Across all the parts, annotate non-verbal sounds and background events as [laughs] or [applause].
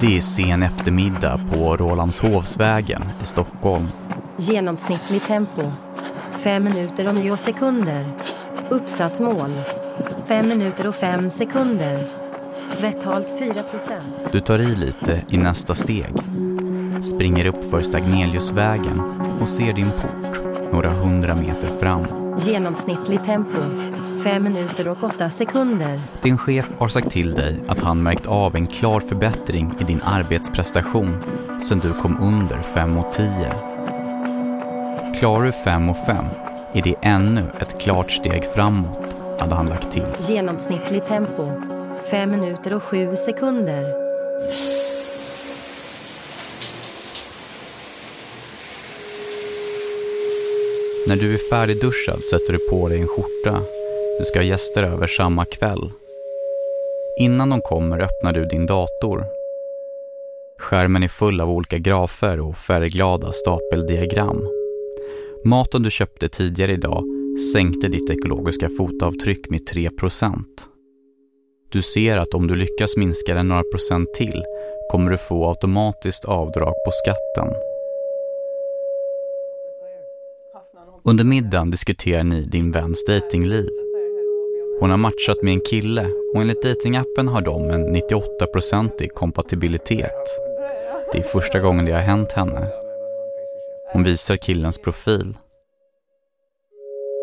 Det är sen eftermiddag på Rålambshovsvägen i Stockholm. Genomsnittligt tempo. 5 minuter och 9 sekunder. Uppsatt mål. 5 minuter och 5 sekunder. Svetthalt 4 procent. Du tar i lite i nästa steg. Springer upp för Stagneliusvägen och ser din port några hundra meter fram. Genomsnittligt tempo. 5 minuter och 8 sekunder. Din chef har sagt till dig att han märkt av en klar förbättring i din arbetsprestation sedan du kom under 5 och 10. Klarar du 5 och 5 är det ännu ett klart steg framåt, hade han lagt till. Genomsnittligt tempo. 5 minuter och 7 sekunder. När du är färdigduschad sätter du på dig en skjorta. Du ska ha gäster över samma kväll. Innan de kommer öppnar du din dator. Skärmen är full av olika grafer och färgglada stapeldiagram. Maten du köpte tidigare idag sänkte ditt ekologiska fotavtryck med 3% Du ser att om du lyckas minska den några procent till kommer du få automatiskt avdrag på skatten. Under middagen diskuterar ni din väns datingliv. Hon har matchat med en kille och enligt datingappen har de en 98-procentig kompatibilitet. Det är första gången det har hänt henne. Hon visar killens profil.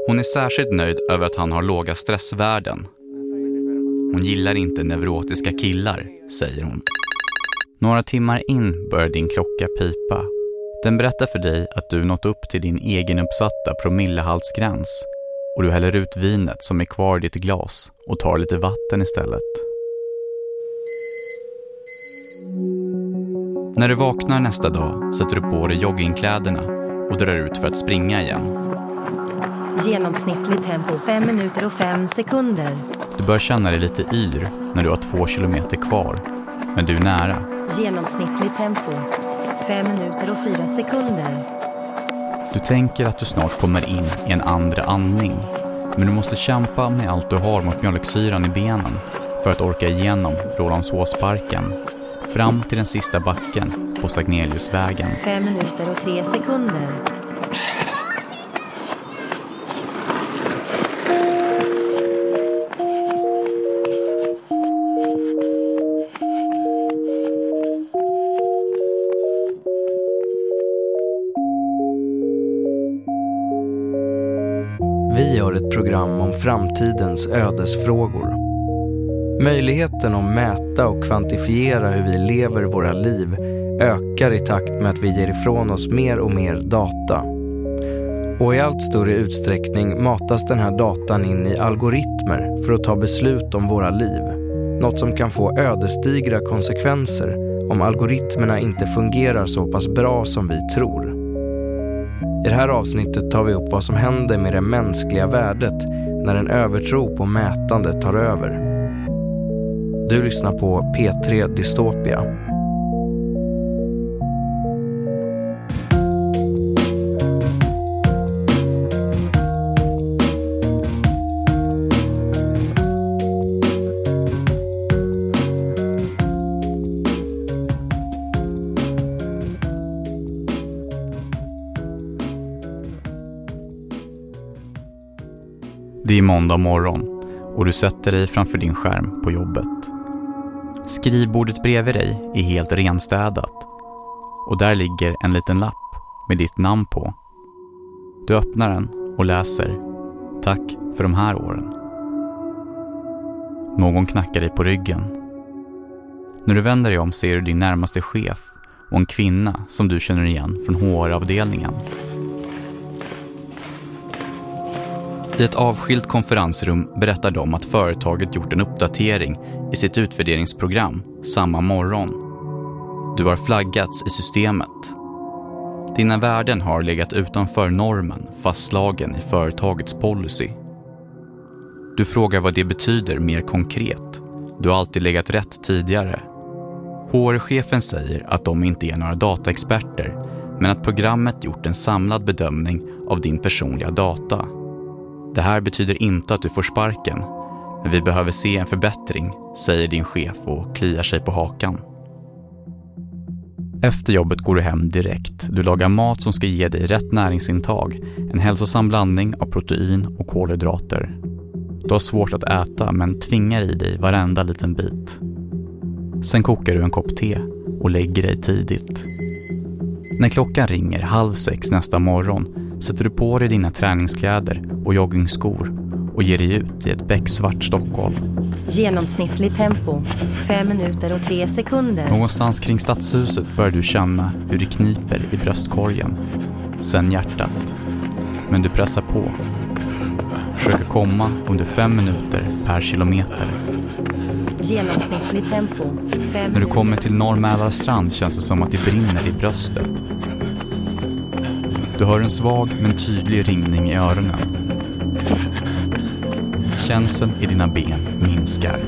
Hon är särskilt nöjd över att han har låga stressvärden. Hon gillar inte neurotiska killar, säger hon. Några timmar in börjar din klocka pipa. Den berättar för dig att du nått upp till din egenuppsatta promillehaltsgräns och du häller ut vinet som är kvar i ditt glas och tar lite vatten istället. När du vaknar nästa dag sätter du på dig joggingkläderna och drar ut för att springa igen. Genomsnittligt tempo 5 minuter och 5 sekunder. Du börjar känna dig lite yr när du har två kilometer kvar, men du är nära. Genomsnittligt tempo 5 minuter och 4 sekunder. Du tänker att du snart kommer in i en andra andning, men du måste kämpa med allt du har mot mjölksyran i benen för att orka igenom Rålambshovsparken fram till den sista backen på Stagneliusvägen. Fem minuter och tre sekunder. Framtidens ödesfrågor. Möjligheten att mäta och kvantifiera hur vi lever våra liv ökar i takt med att vi ger ifrån oss mer och mer data. Och i allt större utsträckning matas den här datan in i algoritmer för att ta beslut om våra liv. Något som kan få ödesdigra konsekvenser om algoritmerna inte fungerar så pass bra som vi tror. I det här avsnittet tar vi upp vad som händer med det mänskliga värdet när en övertro på mätande tar över. Du lyssnar på P3 Dystopia. Det är måndag morgon och du sätter dig framför din skärm på jobbet. Skrivbordet bredvid dig är helt renstädat och där ligger en liten lapp med ditt namn på. Du öppnar den och läser Tack för de här åren. Någon knackar dig på ryggen. När du vänder dig om ser du din närmaste chef och en kvinna som du känner igen från HR-avdelningen. I ett avskilt konferensrum berättar de att företaget gjort en uppdatering i sitt utvärderingsprogram samma morgon. Du har flaggats i systemet. Dina värden har legat utanför normen fastslagen i företagets policy. Du frågar vad det betyder mer konkret. Du har alltid legat rätt tidigare. HR-chefen säger att de inte är några dataexperter men att programmet gjort en samlad bedömning av din personliga data. Det här betyder inte att du får sparken, men vi behöver se en förbättring, säger din chef och kliar sig på hakan. Efter jobbet går du hem direkt. Du lagar mat som ska ge dig rätt näringsintag, en hälsosam blandning av protein och kolhydrater. Du har svårt att äta men tvingar i dig varenda liten bit. Sen kokar du en kopp te och lägger dig tidigt. När klockan ringer halv sex nästa morgon sätter du på dig dina träningskläder och joggingskor och ger dig ut i ett becksvart Stockholm. Genomsnittligt tempo 5 minuter och 3 sekunder. Någonstans kring stadshuset börjar du känna hur det kniper i bröstkorgen. Sen hjärtat. Men du pressar på. Försöker komma under fem minuter per kilometer. Genomsnittligt tempo 5 När du kommer till Norr Mälarstrand känns det som att det brinner i bröstet. Du hör en svag men tydlig ringning i öronen. Känseln i dina ben minskar.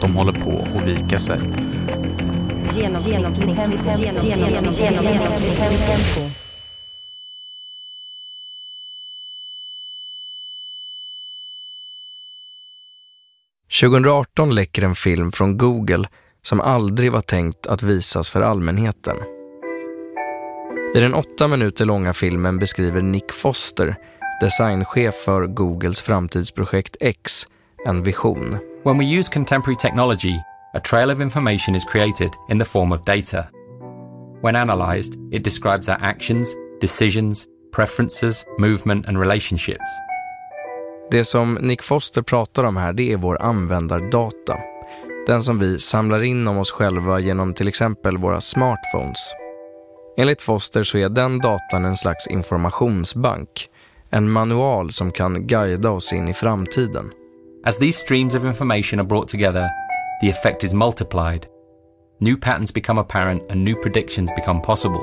De håller på att vika sig. Genomsnittligt tempo. Genomsnittligt tempo. 2018 läcker en film från Google som aldrig var tänkt att visas för allmänheten. I den åtta minuter långa filmen beskriver Nick Foster, designchef för Googles framtidsprojekt X, en vision. When we use contemporary technology, a trail of information is created in the form of data. When analyzed, it describes our actions, decisions, preferences, movement and relationships. Det som Nick Foster pratar om här det är vår användardata. Den som vi samlar in om oss själva genom till exempel våra smartphones. Enligt Foster så är den datan en slags informationsbank. En manual som kan guida oss in i framtiden. As these streams of information are brought together, the effect is multiplied. New patterns become apparent and new predictions become possible.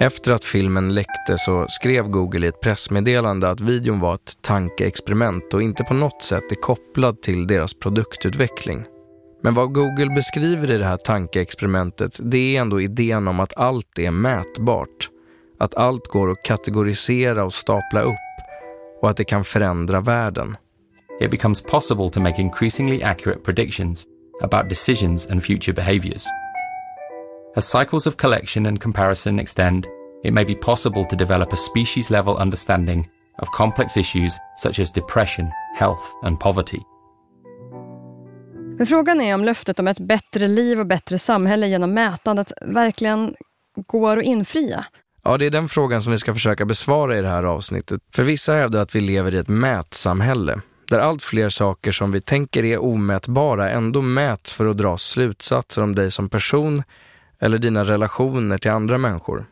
Efter att filmen läckte så skrev Google i ett pressmeddelande att videon var ett tankeexperiment och inte på något sätt är kopplad till deras produktutveckling. Men vad Google beskriver i det här tankeexperimentet det är ändå idén om att allt är mätbart. Att allt går att kategorisera och stapla upp och att det kan förändra världen. It becomes possible to make increasingly accurate predictions about decisions and future behaviors. As cycles of collection and comparison extend, it may be possible to develop a species level understanding of complex issues such as depression, health, and poverty. Men frågan är om löftet om ett bättre liv och bättre samhälle genom mätandet verkligen går att infria. Ja, det är den frågan som vi ska försöka besvara i det här avsnittet. För vissa hävdar att vi lever i ett mätsamhälle där allt fler saker som vi tänker är omätbara ändå mäts för att dra slutsatser om dig som person eller dina relationer till andra människor.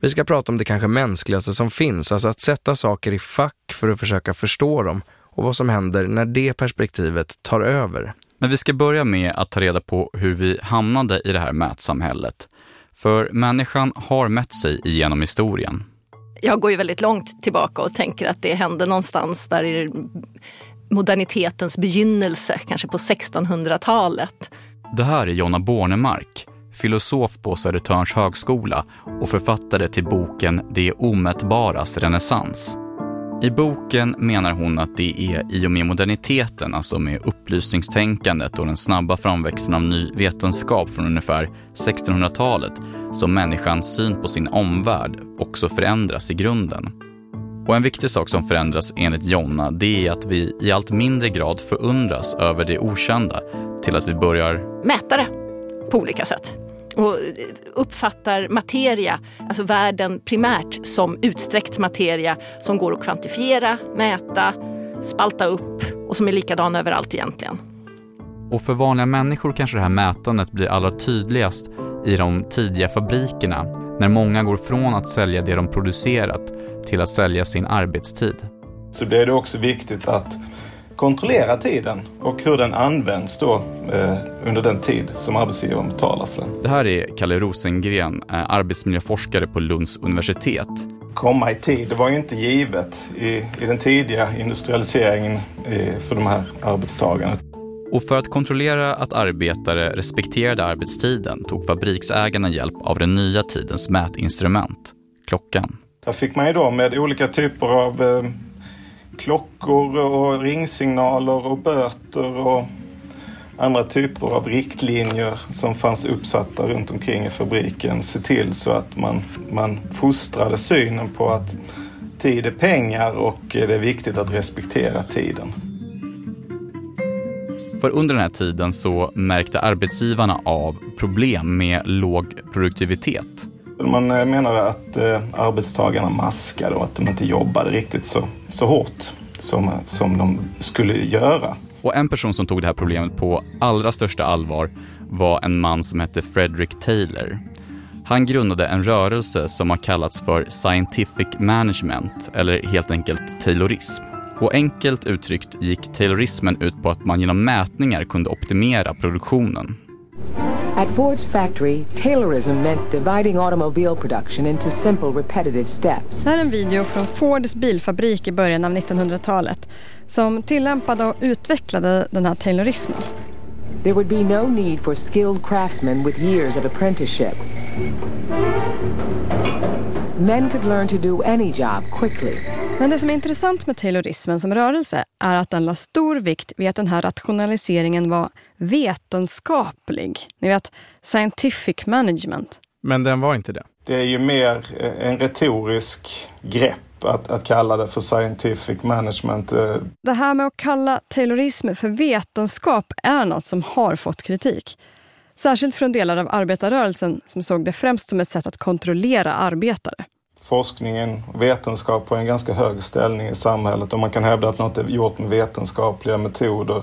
Vi ska prata om det kanske mänskligaste som finns, alltså att sätta saker i fack för att försöka förstå dem och vad som händer när det perspektivet tar över. Men vi ska börja med att ta reda på hur vi hamnade i det här mätsamhället. För människan har mätt sig igenom historien. Jag går ju väldigt långt tillbaka och tänker att det hände någonstans där i modernitetens begynnelse, kanske på 1600-talet. Det här är Jonna Bornemark, filosof på Södertörns högskola och författare till boken Det omätbaras renässans. I boken menar hon att det är i och med moderniteten, alltså med upplysningstänkandet och den snabba framväxten av ny vetenskap från ungefär 1600-talet, som människans syn på sin omvärld också förändras i grunden. Och en viktig sak som förändras enligt Jonna, det är att vi i allt mindre grad förundras över det okända till att vi börjar Mäta det på olika sätt och uppfattar materia, alltså världen primärt som utsträckt materia som går att kvantifiera, mäta, spalta upp och som är likadan överallt egentligen. Och för vanliga människor kanske det här mätandet blir allra tydligast i de tidiga fabrikerna, när många går från att sälja det de producerat till att sälja sin arbetstid. Så det är det också viktigt att kontrollera tiden och hur den används då eh, under den tid som arbetsgivaren betalar för den. Det här är Kalle Rosengren, eh, arbetsmiljöforskare på Lunds universitet. Komma i tid, det var ju inte givet i, i den tidiga industrialiseringen eh, för de här arbetstagarna. Och för att kontrollera att arbetare respekterade arbetstiden tog fabriksägarna hjälp av den nya tidens mätinstrument, klockan. Där fick man ju då med olika typer av eh, klockor och ringsignaler och böter och andra typer av riktlinjer som fanns uppsatta runt omkring i fabriken se till så att man, man fostrade synen på att tid är pengar och det är viktigt att respektera tiden. För under den här tiden så märkte arbetsgivarna av problem med låg produktivitet. Man eh, menade att eh, arbetstagarna maskade och att de inte jobbade riktigt så, så hårt som, som de skulle göra. Och en person som tog det här problemet på allra största allvar var en man som hette Frederick Taylor. Han grundade en rörelse som har kallats för Scientific Management, eller helt enkelt Taylorism. Och enkelt uttryckt gick Taylorismen ut på att man genom mätningar kunde optimera produktionen. At Ford's factory, Taylorism meant dividing automobile production into simple repetitive steps. Det här är en video från Fords bilfabrik i början av 1900-talet som tillämpade och utvecklade den här Taylorismen. There would be no need for skilled craftsmen with years of apprenticeship. Men could learn to do any job quickly. Men det som är intressant med Taylorismen som rörelse är att den la stor vikt vid att den här rationaliseringen var vetenskaplig. Ni vet, scientific management. Men den var inte det. Det är ju mer eh, en retorisk grepp att, att kalla det för scientific management. eh. Det här med att kalla Taylorism för vetenskap är något som har fått kritik. Särskilt från delar av arbetarrörelsen som såg det främst som ett sätt att kontrollera arbetare. Forskningen vetenskap har en ganska hög ställning i samhället och man kan hävda att något är gjort med vetenskapliga metoder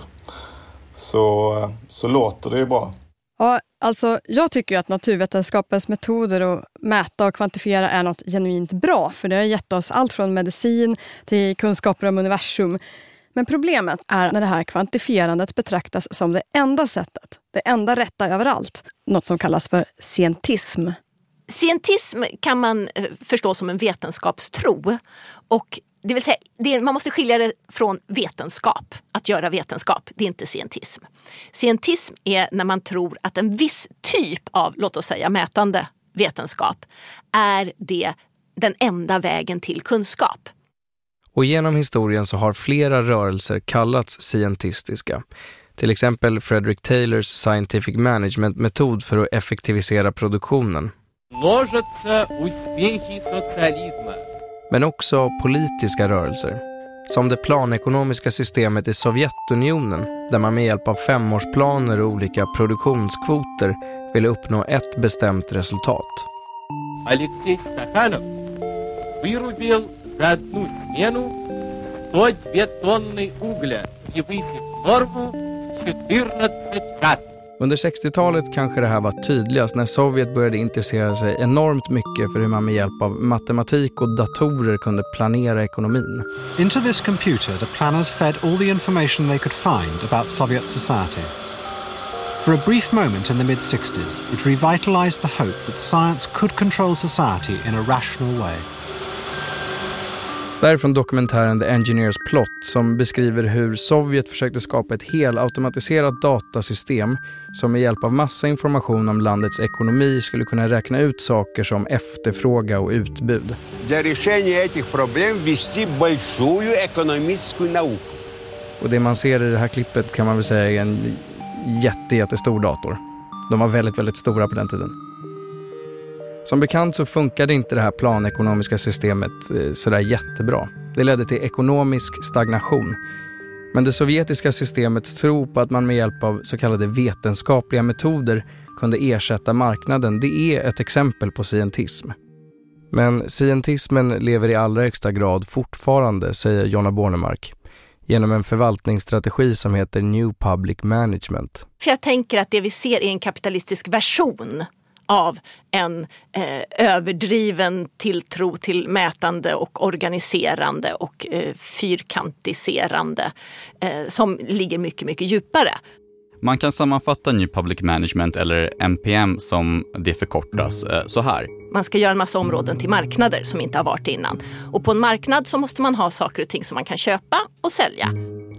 så, så låter det ju bra. Ja, alltså, jag tycker ju att naturvetenskapens metoder att mäta och kvantifiera är något genuint bra, för det har gett oss allt från medicin till kunskaper om universum. Men problemet är när det här kvantifierandet betraktas som det enda sättet, det enda rätta överallt. Något som kallas för scientism. Scientism kan man eh, förstå som en vetenskapstro. Och det vill säga, det är, man måste skilja det från vetenskap. Att göra vetenskap, det är inte scientism. Scientism är när man tror att en viss typ av, låt oss säga mätande vetenskap, är det den enda vägen till kunskap. Och genom historien så har flera rörelser kallats scientistiska. Till exempel Frederick Taylors scientific management-metod för att effektivisera produktionen множатся успехи социализма. Men också politiska rörelser. Som det planekonomiska systemet i Sovjetunionen där man med hjälp av femårsplaner och olika produktionskvoter ville uppnå ett bestämt resultat. Алексей Стаханов вырубил за одну смену 102 тонны угля, превысив норму в 14 раз. Under 60-talet kanske det här var tydligast när Sovjet började intressera sig enormt mycket för hur man med hjälp av matematik och datorer kunde planera ekonomin. Into this computer, the planners fed all the information they could find about Soviet society. For a brief moment in the mid 60s, it revitalized the hope that science could control society in a rational way. Därifrån dokumentären The Engineers Plot som beskriver hur Sovjet försökte skapa ett helautomatiserat datasystem som med hjälp av massa information om landets ekonomi skulle kunna räkna ut saker som efterfråga och utbud. Для решения этих проблем ввести большую экономическую науку. Och det man ser i det här klippet kan man väl säga är en jätte, jättestor dator. De var väldigt, väldigt stora på den tiden. Som bekant så funkade inte det här planekonomiska systemet eh, sådär jättebra. Det ledde till ekonomisk stagnation. Men det sovjetiska systemets tro på att man med hjälp av så kallade vetenskapliga metoder kunde ersätta marknaden, det är ett exempel på scientism. Men scientismen lever i allra högsta grad fortfarande, säger Jonna Bornemark, genom en förvaltningsstrategi som heter New Public Management. För jag tänker att det vi ser är en kapitalistisk version av en eh, överdriven tilltro till mätande och organiserande och eh, fyrkantiserande eh, som ligger mycket, mycket djupare. Man kan sammanfatta New Public Management, eller NPM som det förkortas, eh, så här. Man ska göra en massa områden till marknader som inte har varit innan. Och på en marknad så måste man ha saker och ting som man kan köpa och sälja.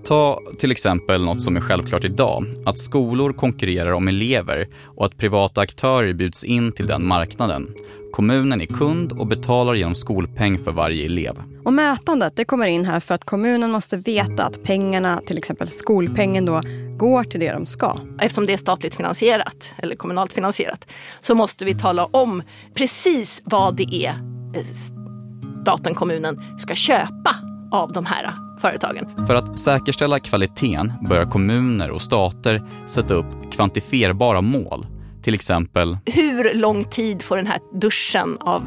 Ta till exempel något som är självklart idag, att skolor konkurrerar om elever och att privata aktörer bjuds in till den marknaden. Kommunen är kund och betalar genom skolpeng för varje elev. Och mätandet det kommer in här för att kommunen måste veta att pengarna, till exempel skolpengen då, går till det de ska. Eftersom det är statligt finansierat eller kommunalt finansierat så måste vi tala om precis vad det är eh, staten, kommunen ska köpa av de här företagen. För att säkerställa kvaliteten börjar kommuner och stater sätta upp kvantifierbara mål. Till exempel Hur lång tid får den här duschen av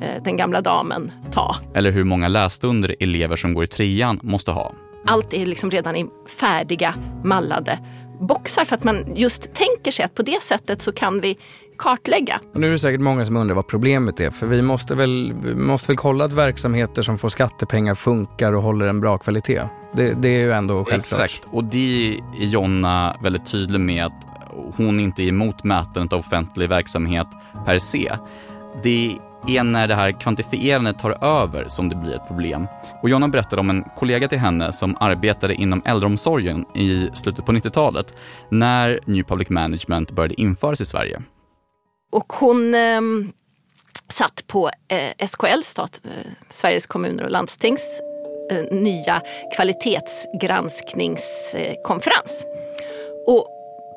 eh, den gamla damen ta? eller hur många lässtunder elever som går i trean måste ha. Allt är liksom redan i färdiga mallade boxar för att man just tänker sig att på det sättet så kan vi kartlägga. Och nu är det säkert många som undrar vad problemet är. För vi måste väl, vi måste väl kolla att verksamheter som får skattepengar funkar och håller en bra kvalitet. Det, det är ju ändå självklart. Exakt, och det är Jonna väldigt tydlig med att hon inte är emot mätandet av offentlig verksamhet per se. Det är när det här kvantifierandet tar över som det blir ett problem. Och Jonna berättade om en kollega till henne som arbetade inom äldreomsorgen i slutet på 90-talet när New Public Management började införas i Sverige. Och hon eh, satt på eh, SKL, stat, eh, Sveriges kommuner och landstings eh, nya kvalitetsgranskningskonferens. Och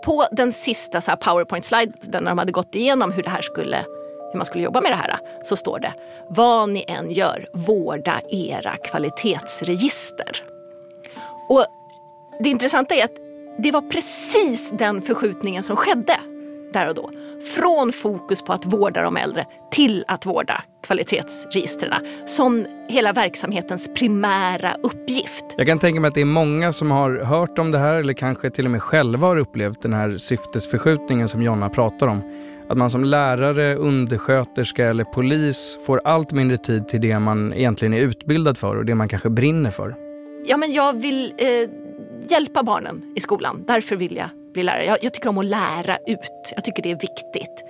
på den sista så här powerpoint-slide, när de hade gått igenom hur, det här skulle, hur man skulle jobba med det här, så står det vad ni än gör, vårda era kvalitetsregister. Och det intressanta är att det var precis den förskjutningen som skedde där och då. Från fokus på att vårda de äldre till att vårda kvalitetsregistren som hela verksamhetens primära uppgift. Jag kan tänka mig att det är många som har hört om det här eller kanske till och med själva har upplevt den här syftesförskjutningen som Jonna pratar om. Att man som lärare, undersköterska eller polis får allt mindre tid till det man egentligen är utbildad för och det man kanske brinner för. Ja, men jag vill eh, hjälpa barnen i skolan. Därför vill jag bli lärare. Jag, jag tycker om att lära ut. Jag tycker det är viktigt.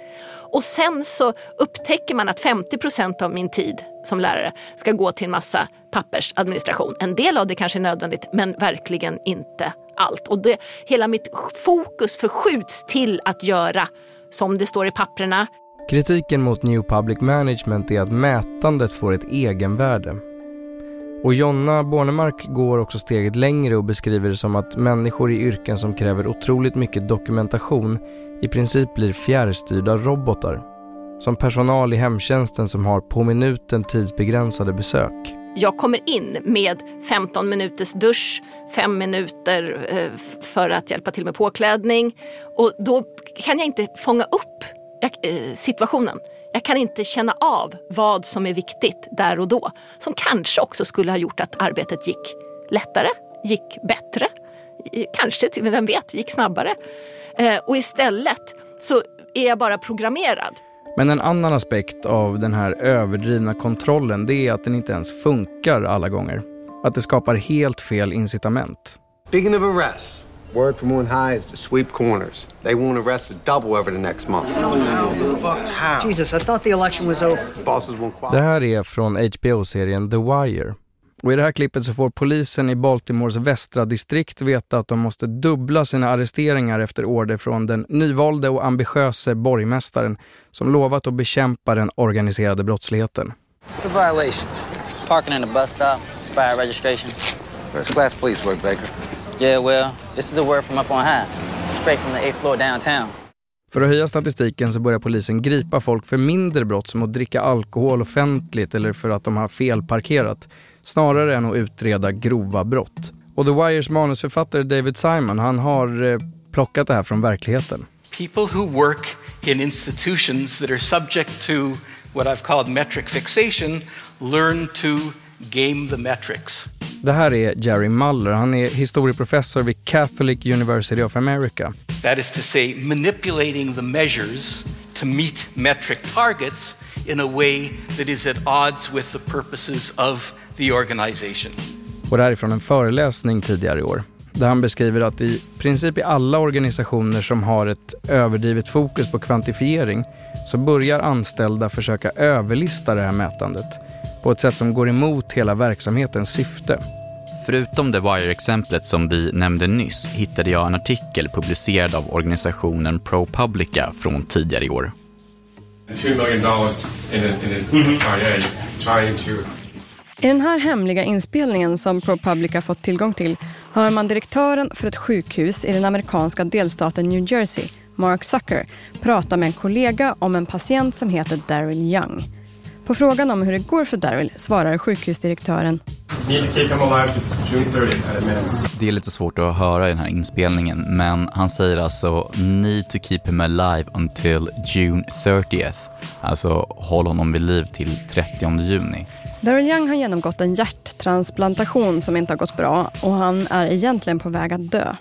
Och sen så upptäcker man att 50 procent av min tid som lärare ska gå till en massa pappersadministration. En del av det kanske är nödvändigt men verkligen inte allt. Och det, hela mitt fokus förskjuts till att göra som det står i papperna. Kritiken mot New Public Management är att mätandet får ett egenvärde. Och Jonna Bornemark går också steget längre och beskriver det som att människor i yrken som kräver otroligt mycket dokumentation i princip blir fjärrstyrda robotar. Som personal i hemtjänsten som har på minuten tidsbegränsade besök. Jag kommer in med 15 minuters dusch, 5 minuter eh, för att hjälpa till med påklädning och då kan jag inte fånga upp eh, situationen. Jag kan inte känna av vad som är viktigt där och då. Som kanske också skulle ha gjort att arbetet gick lättare, gick bättre. Kanske, vem vet, gick snabbare. Eh, och istället så är jag bara programmerad. Men en annan aspekt av den här överdrivna kontrollen det är att den inte ens funkar alla gånger. Att det skapar helt fel incitament. Speaking of arrests, word from on high is to sweep corners. They won't arrest us double over the next month. Jesus, I thought the election was over. Bosses won't qualify. Det här är från HBO-serien The Wire. Och I det här klippet så får polisen i Baltimores västra distrikt veta att de måste dubbla sina arresteringar efter order från den nyvalde och ambitiöse borgmästaren som lovat att bekämpa den organiserade brottsligheten. What's the violation? Parking in the bus stop, expired registration. First class police work, Baker. Yeah, well, this is the word from up on high. Straight from the eighth floor downtown. För att höja statistiken så börjar polisen gripa folk för mindre brott som att dricka alkohol offentligt eller för att de har felparkerat snarare än att utreda grova brott. Och The Wires manusförfattare David Simon, han har eh, plockat det här från verkligheten. People who work in institutions that are subject to what I've called metric fixation learn to game the metrics. Det här är Jerry Muller. Han är historieprofessor vid Catholic University of America. That is to say, manipulating the measures to meet metric targets in a way that is at odds with the purposes of the organization. Och det här är från en föreläsning tidigare i år. Där han beskriver att i princip i alla organisationer som har ett överdrivet fokus på kvantifiering så börjar anställda försöka överlista det här mätandet på ett sätt som går emot hela verksamhetens syfte. Förutom The Wire-exemplet som vi nämnde nyss hittade jag en artikel publicerad av organisationen ProPublica från tidigare i år. $2 million in, a, in an SIA trying to I den här hemliga inspelningen som ProPublica fått tillgång till hör man direktören för ett sjukhus i den amerikanska delstaten New Jersey, Mark Zucker, prata med en kollega om en patient som heter Daryl Young. På frågan om hur det går för Daryl svarar sjukhusdirektören need to keep him alive to June 30th at a minimum. Det är lite svårt att höra i den här inspelningen, men han säger alltså “need to keep him alive until June 30th”. Alltså håll honom vid liv till 30 juni. Daryl Young har genomgått en hjärttransplantation som inte har gått bra och han är egentligen på väg att dö.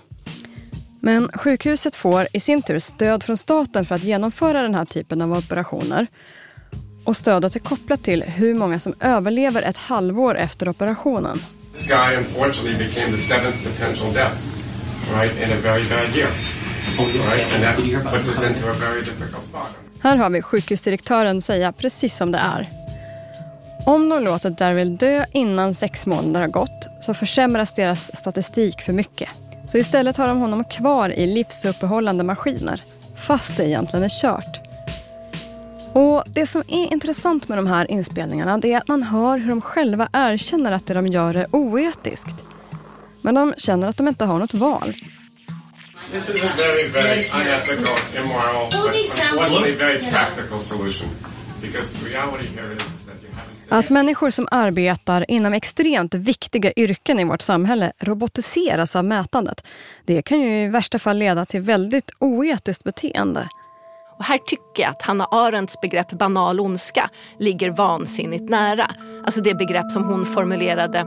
Men sjukhuset får i sin tur stöd från staten för att genomföra den här typen av operationer. Och stödet är kopplat till hur många som överlever ett halvår efter operationen. This guy unfortunately became the seventh potential death, right, in a very bad year. Right, and that puts us into a very difficult spot. Här har vi sjukhusdirektören säga precis som det är. Om de låter Daryl dö innan sex månader har gått så försämras deras statistik för mycket. Så istället har de honom kvar i livsuppehållande maskiner, fast det egentligen är kört. Och Det som är intressant med de här inspelningarna det är att man hör hur de själva erkänner att det de gör är oetiskt. Men de känner att de inte har något val. This is a very, very unethical, immoral, but unfortunately very practical solution. Because the reality here is Att människor som arbetar inom extremt viktiga yrken i vårt samhälle robotiseras av mätandet, det kan ju i värsta fall leda till väldigt oetiskt beteende. Och här tycker jag att Hanna Arendts begrepp banal ondska ligger vansinnigt nära. Alltså det begrepp som hon formulerade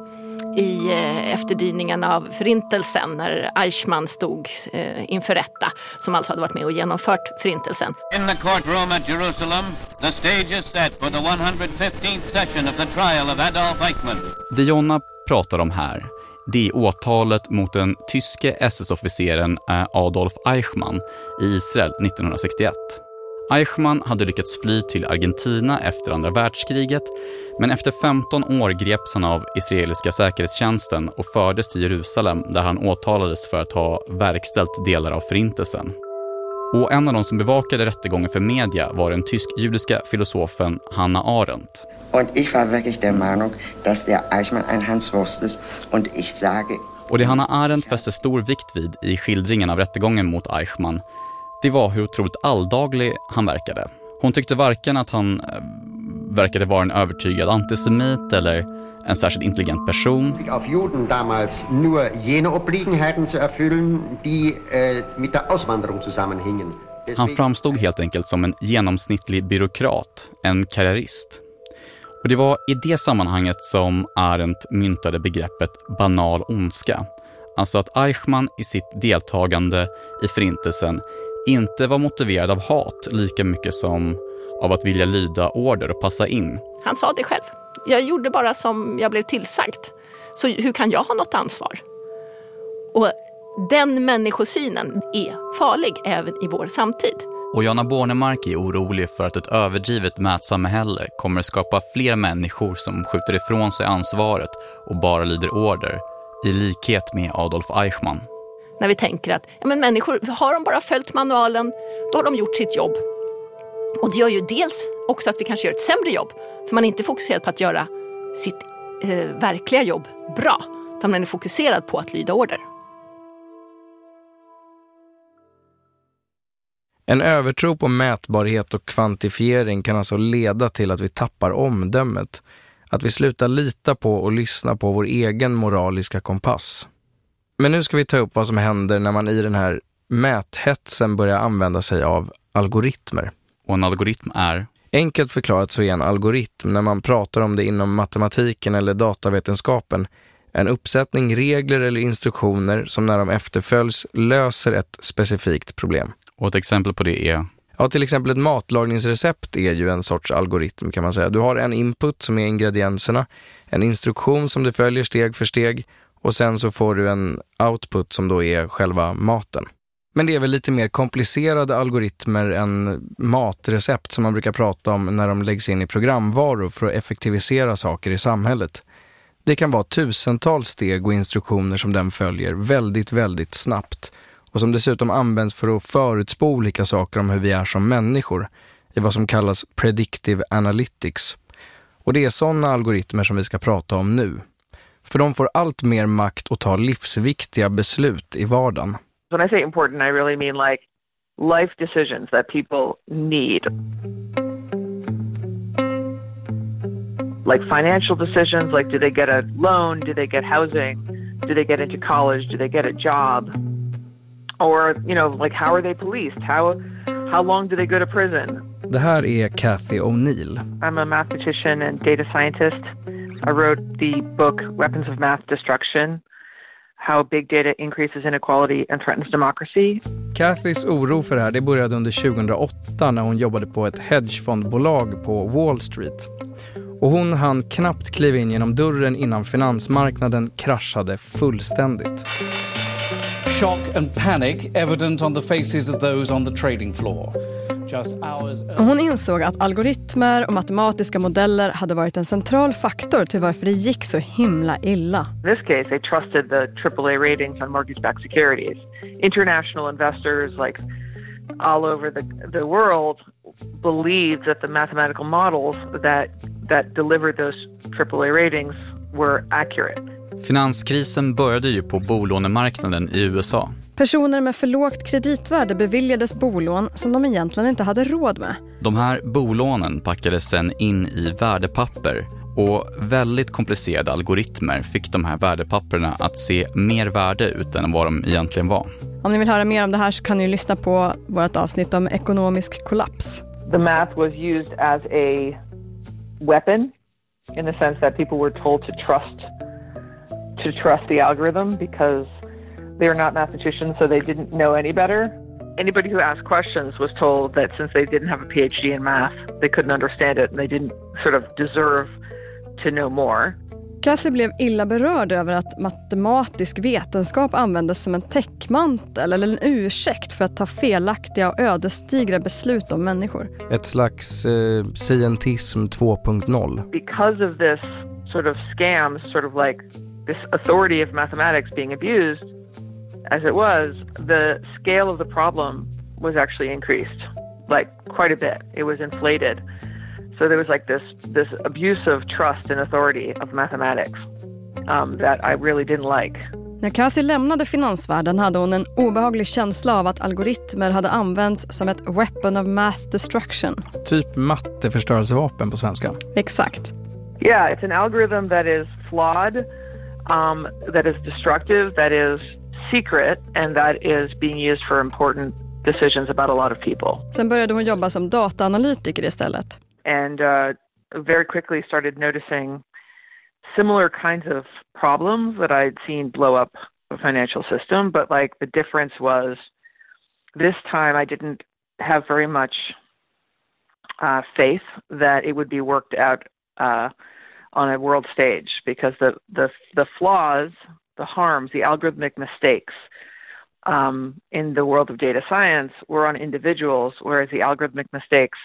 i eh, efterdyningarna av förintelsen när Eichmann stod eh, inför rätta, som alltså hade varit med och genomfört förintelsen. In the courtroom at Jerusalem, the stage is set for the 115th session of the trial of Adolf Eichmann. Det Jonna pratar om här, det är åtalet mot den tyske SS-officeren eh, Adolf Eichmann i Israel 1961. Eichmann hade lyckats fly till Argentina efter andra världskriget, men efter 15 år greps han av israeliska säkerhetstjänsten och fördes till Jerusalem där han åtalades för att ha verkställt delar av förintelsen. Och en av de som bevakade rättegången för media var den tysk-judiska filosofen Hanna Arendt. Und ich war wirklich der Meinung, dass der Eichmann ein Hans Wurst ist. Und ich sage... Och det Hanna Arendt fäste stor vikt vid i skildringen av rättegången mot Eichmann, det var hur otroligt alldaglig han verkade. Hon tyckte varken att han eh, verkade vara en övertygad antisemit eller en särskilt intelligent person. auf Juden damals nur jene Obliegenheiten zu erfüllen, die äh, mit der Auswanderung zusammenhingen. Han framstod helt enkelt som en genomsnittlig byråkrat, en karriärist. Och det var i det sammanhanget som Arendt myntade begreppet banal ondska. Alltså att Eichmann i sitt deltagande i förintelsen inte var motiverad av hat lika mycket som av att vilja lyda order och passa in. Han sa det själv. Jag gjorde bara som jag blev tillsagd. Så hur kan jag ha något ansvar? Och den människosynen är farlig även i vår samtid. Och Jana Bornemark är orolig för att ett överdrivet mätsamhälle kommer skapa fler människor som skjuter ifrån sig ansvaret och bara lyder order, i likhet med Adolf Eichmann. När vi tänker att ja, men människor, har de bara följt manualen, då har de gjort sitt jobb. Och det gör ju dels också att vi kanske gör ett sämre jobb, för man är inte fokuserad på att göra sitt eh, verkliga jobb bra, utan man är fokuserad på att lyda order. En övertro på mätbarhet och kvantifiering kan alltså leda till att vi tappar omdömet. Att vi slutar lita på och lyssna på vår egen moraliska kompass. Men nu ska vi ta upp vad som händer när man i den här mäthetsen börjar använda sig av algoritmer. Och en algoritm är? Enkelt förklarat så är en algoritm, när man pratar om det inom matematiken eller datavetenskapen, en uppsättning regler eller instruktioner som när de efterföljs löser ett specifikt problem. Och ett exempel på det är? Ja, till exempel ett matlagningsrecept är ju en sorts algoritm kan man säga. Du har en input som är ingredienserna, en instruktion som du följer steg för steg och sen så får du en output som då är själva maten. Men det är väl lite mer komplicerade algoritmer än matrecept som man brukar prata om när de läggs in i programvaror för att effektivisera saker i samhället. Det kan vara tusentals steg och instruktioner som den följer väldigt, väldigt snabbt och som dessutom används för att förutspå olika saker om hur vi är som människor i vad som kallas predictive analytics. Och det är sådana algoritmer som vi ska prata om nu. För de får allt mer makt att ta livsviktiga beslut i vardagen. When I say important, I really mean like life decisions that people need. Like financial decisions, like do they get a loan? Do they get housing? Do they get into college? Do they get a job? Or, you know, like how are they policed? How how long do they go to prison? Det här är Kathy O'Neill. I'm a mathematician and data scientist. I wrote the book Weapons of Math Destruction How Big Data Increases Inequality and Threatens Democracy. Kathys oro för det här det började under 2008 när hon jobbade på ett hedgefondbolag på Wall Street. Och hon hann knappt kliva in genom dörren innan finansmarknaden kraschade fullständigt. Shock and panic evident on the faces of those on the trading floor. Hon insåg att algoritmer och matematiska modeller hade varit en central faktor till varför det gick så himla illa. In this case, they trusted the AAA ratings on mortgage-backed securities. International investors like all over the, the world believed that the mathematical models that, that delivered those AAA ratings were accurate. Finanskrisen började ju på bolånemarknaden i USA. Personer med för lågt kreditvärde beviljades bolån som de egentligen inte hade råd med. De här bolånen packades sen in i värdepapper och väldigt komplicerade algoritmer fick de här värdepapperna att se mer värde ut än vad de egentligen var. Om ni vill höra mer om det här så kan ni lyssna på vårt avsnitt om ekonomisk kollaps. The math was used as a weapon in the sense that people were told to trust to trust the algorithm because they're not mathematicians, so they didn't know any better. Anybody who asked questions was told that since they didn't have a PhD in math, they couldn't understand it and they didn't sort of deserve to know more. Cassie blev illa berörd över att matematisk vetenskap användes som en täckmantel eller en ursäkt för att ta felaktiga och ödesdigra beslut om människor. Ett slags eh, scientism 2.0. Because of this sort of scam, sort of like this authority of mathematics being abused, as it was, the scale of the problem was actually increased, like quite a bit. It was inflated. So there was like this this abuse of trust and authority of mathematics um, that I really didn't like. När Cassie lämnade finansvärlden hade hon en obehaglig känsla av att algoritmer hade använts som ett weapon of math destruction. Typ matteförstörelsevapen på svenska. Exakt. Yeah, it's an algorithm that is flawed, um, that is destructive, that is secret and that is being used for important decisions about a lot of people. Sen började hon jobba som dataanalytiker istället. And uh, very quickly started noticing similar kinds of problems that I'd seen blow up the financial system, but like the difference was this time I didn't have very much uh, faith that it would be worked out uh, on a world stage because the, the the flaws the harms, the algorithmic mistakes um, in the world of data science were on individuals, whereas the algorithmic mistakes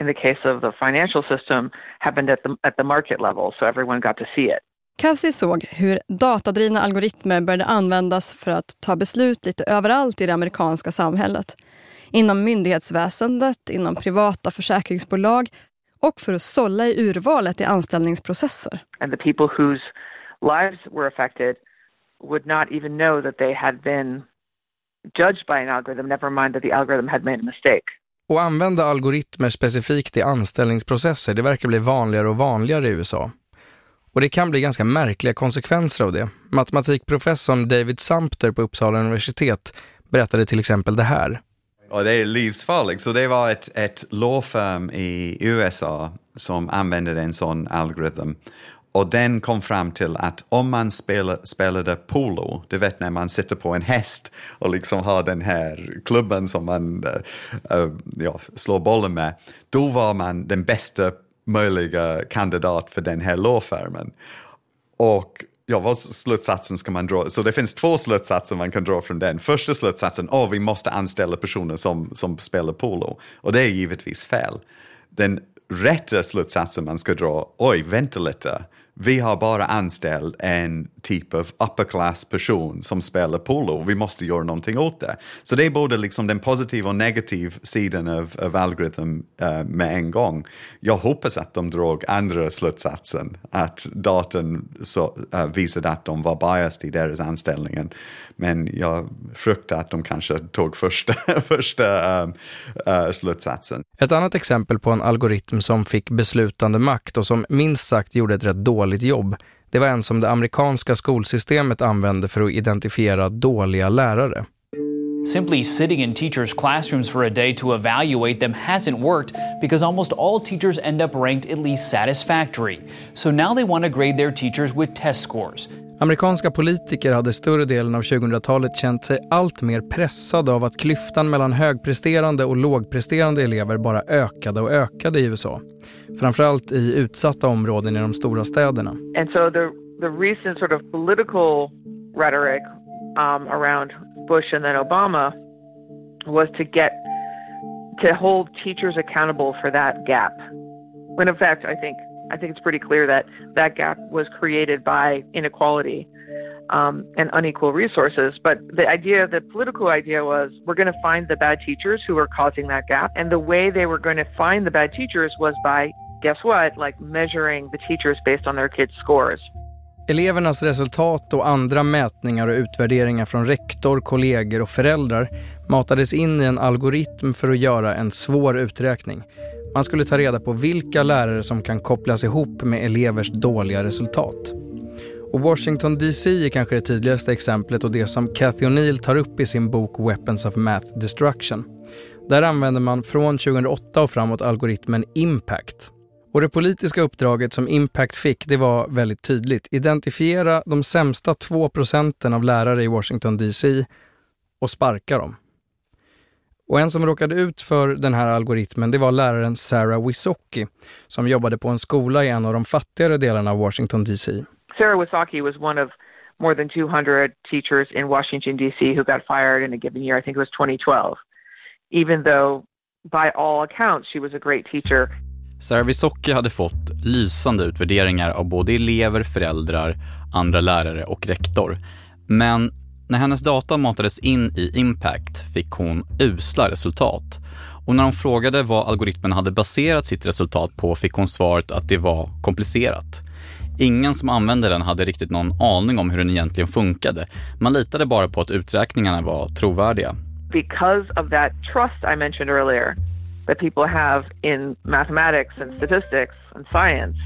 in the case of the financial system happened at the, at the market level, so everyone got to see it. Cassie såg hur datadrivna algoritmer började användas för att ta beslut lite överallt i det amerikanska samhället. Inom myndighetsväsendet, inom privata försäkringsbolag och för att sålla i urvalet i anställningsprocesser. And the people whose lives were affected would not even know that they had been judged by an algorithm, never mind that the algorithm had made a mistake. Och använda algoritmer specifikt i anställningsprocesser, det verkar bli vanligare och vanligare i USA. Och det kan bli ganska märkliga konsekvenser av det. Matematikprofessorn David Sumpter på Uppsala universitet berättade till exempel det här. Och det är livsfarligt. Så det var ett, ett law firm i USA som använde en sån algoritm. Och den kom fram till att om man spelar, spelade polo, du vet när man sitter på en häst och liksom har den här klubban som man äh, ja, slår bollen med, då var man den bästa möjliga kandidat för den här låfirmen. Och ja, vad slutsatsen ska man dra? Så det finns två slutsatser man kan dra från den. Första slutsatsen, åh, oh, vi måste anställa personer som, som spelar polo. Och det är givetvis fel. Den rätta slutsatsen man ska dra, oj, vänta lite vi har bara anställt en typ av upper class person som spelar polo. Vi måste göra någonting åt det. Så det är både liksom den positiva och negativa sidan av, av algoritmen uh, med en gång. Jag hoppas att de drog andra slutsatsen, att datorn så, uh, visade att de var biased i deras anställningen. Men jag fruktar att de kanske tog första, [laughs] första um, uh, slutsatsen. Ett annat exempel på en algoritm som fick beslutande makt och som minst sagt gjorde ett rätt dåligt jobb, det var en som det amerikanska skolsystemet använde för att identifiera dåliga lärare. Simply sitting in teachers' classrooms for a day to evaluate them hasn't worked because almost all teachers end up ranked at least satisfactory. So now they want to grade their teachers with test scores. Amerikanska politiker hade större delen av 2000-talet känt sig allt mer pressade av att klyftan mellan högpresterande och lågpresterande elever bara ökade och ökade i USA. Framförallt i utsatta områden i de stora städerna. And so the, the recent sort of political rhetoric um, around Bush and then Obama was to get to hold teachers accountable for that gap. When in fact, I think i think it's pretty clear that that gap was created by inequality um, and unequal resources. But the idea, the political idea was we're going to find the bad teachers who are causing that gap. And the way they were going to find the bad teachers was by, guess what, like measuring the teachers based on their kids' scores. Elevernas resultat och andra mätningar och utvärderingar från rektor, kollegor och föräldrar matades in i en algoritm för att göra en svår uträkning. Man skulle ta reda på vilka lärare som kan kopplas ihop med elevers dåliga resultat. Och Washington DC är kanske det tydligaste exemplet och det som Cathy O'Neill tar upp i sin bok Weapons of Math Destruction. Där använder man från 2008 och framåt algoritmen Impact. Och det politiska uppdraget som Impact fick det var väldigt tydligt. Identifiera de sämsta 2 procenten av lärare i Washington DC och sparka dem. Och en som råkade ut för den här algoritmen det var läraren Sarah Wisocki som jobbade på en skola i en av de fattigare delarna av Washington DC. Sarah Wisocki was one of more than 200 teachers in Washington DC who got fired in a given year. I think it was 2012. Even though by all accounts she was a great teacher. Sarah Wisocki hade fått lysande utvärderingar av både elever, föräldrar, andra lärare och rektor. Men när hennes data matades in i Impact fick hon usla resultat. Och när hon frågade vad algoritmen hade baserat sitt resultat på fick hon svaret att det var komplicerat. Ingen som använde den hade riktigt någon aning om hur den egentligen funkade. Man litade bara på att uträkningarna var trovärdiga. Because of that trust I mentioned earlier that people have in mathematics and statistics and science,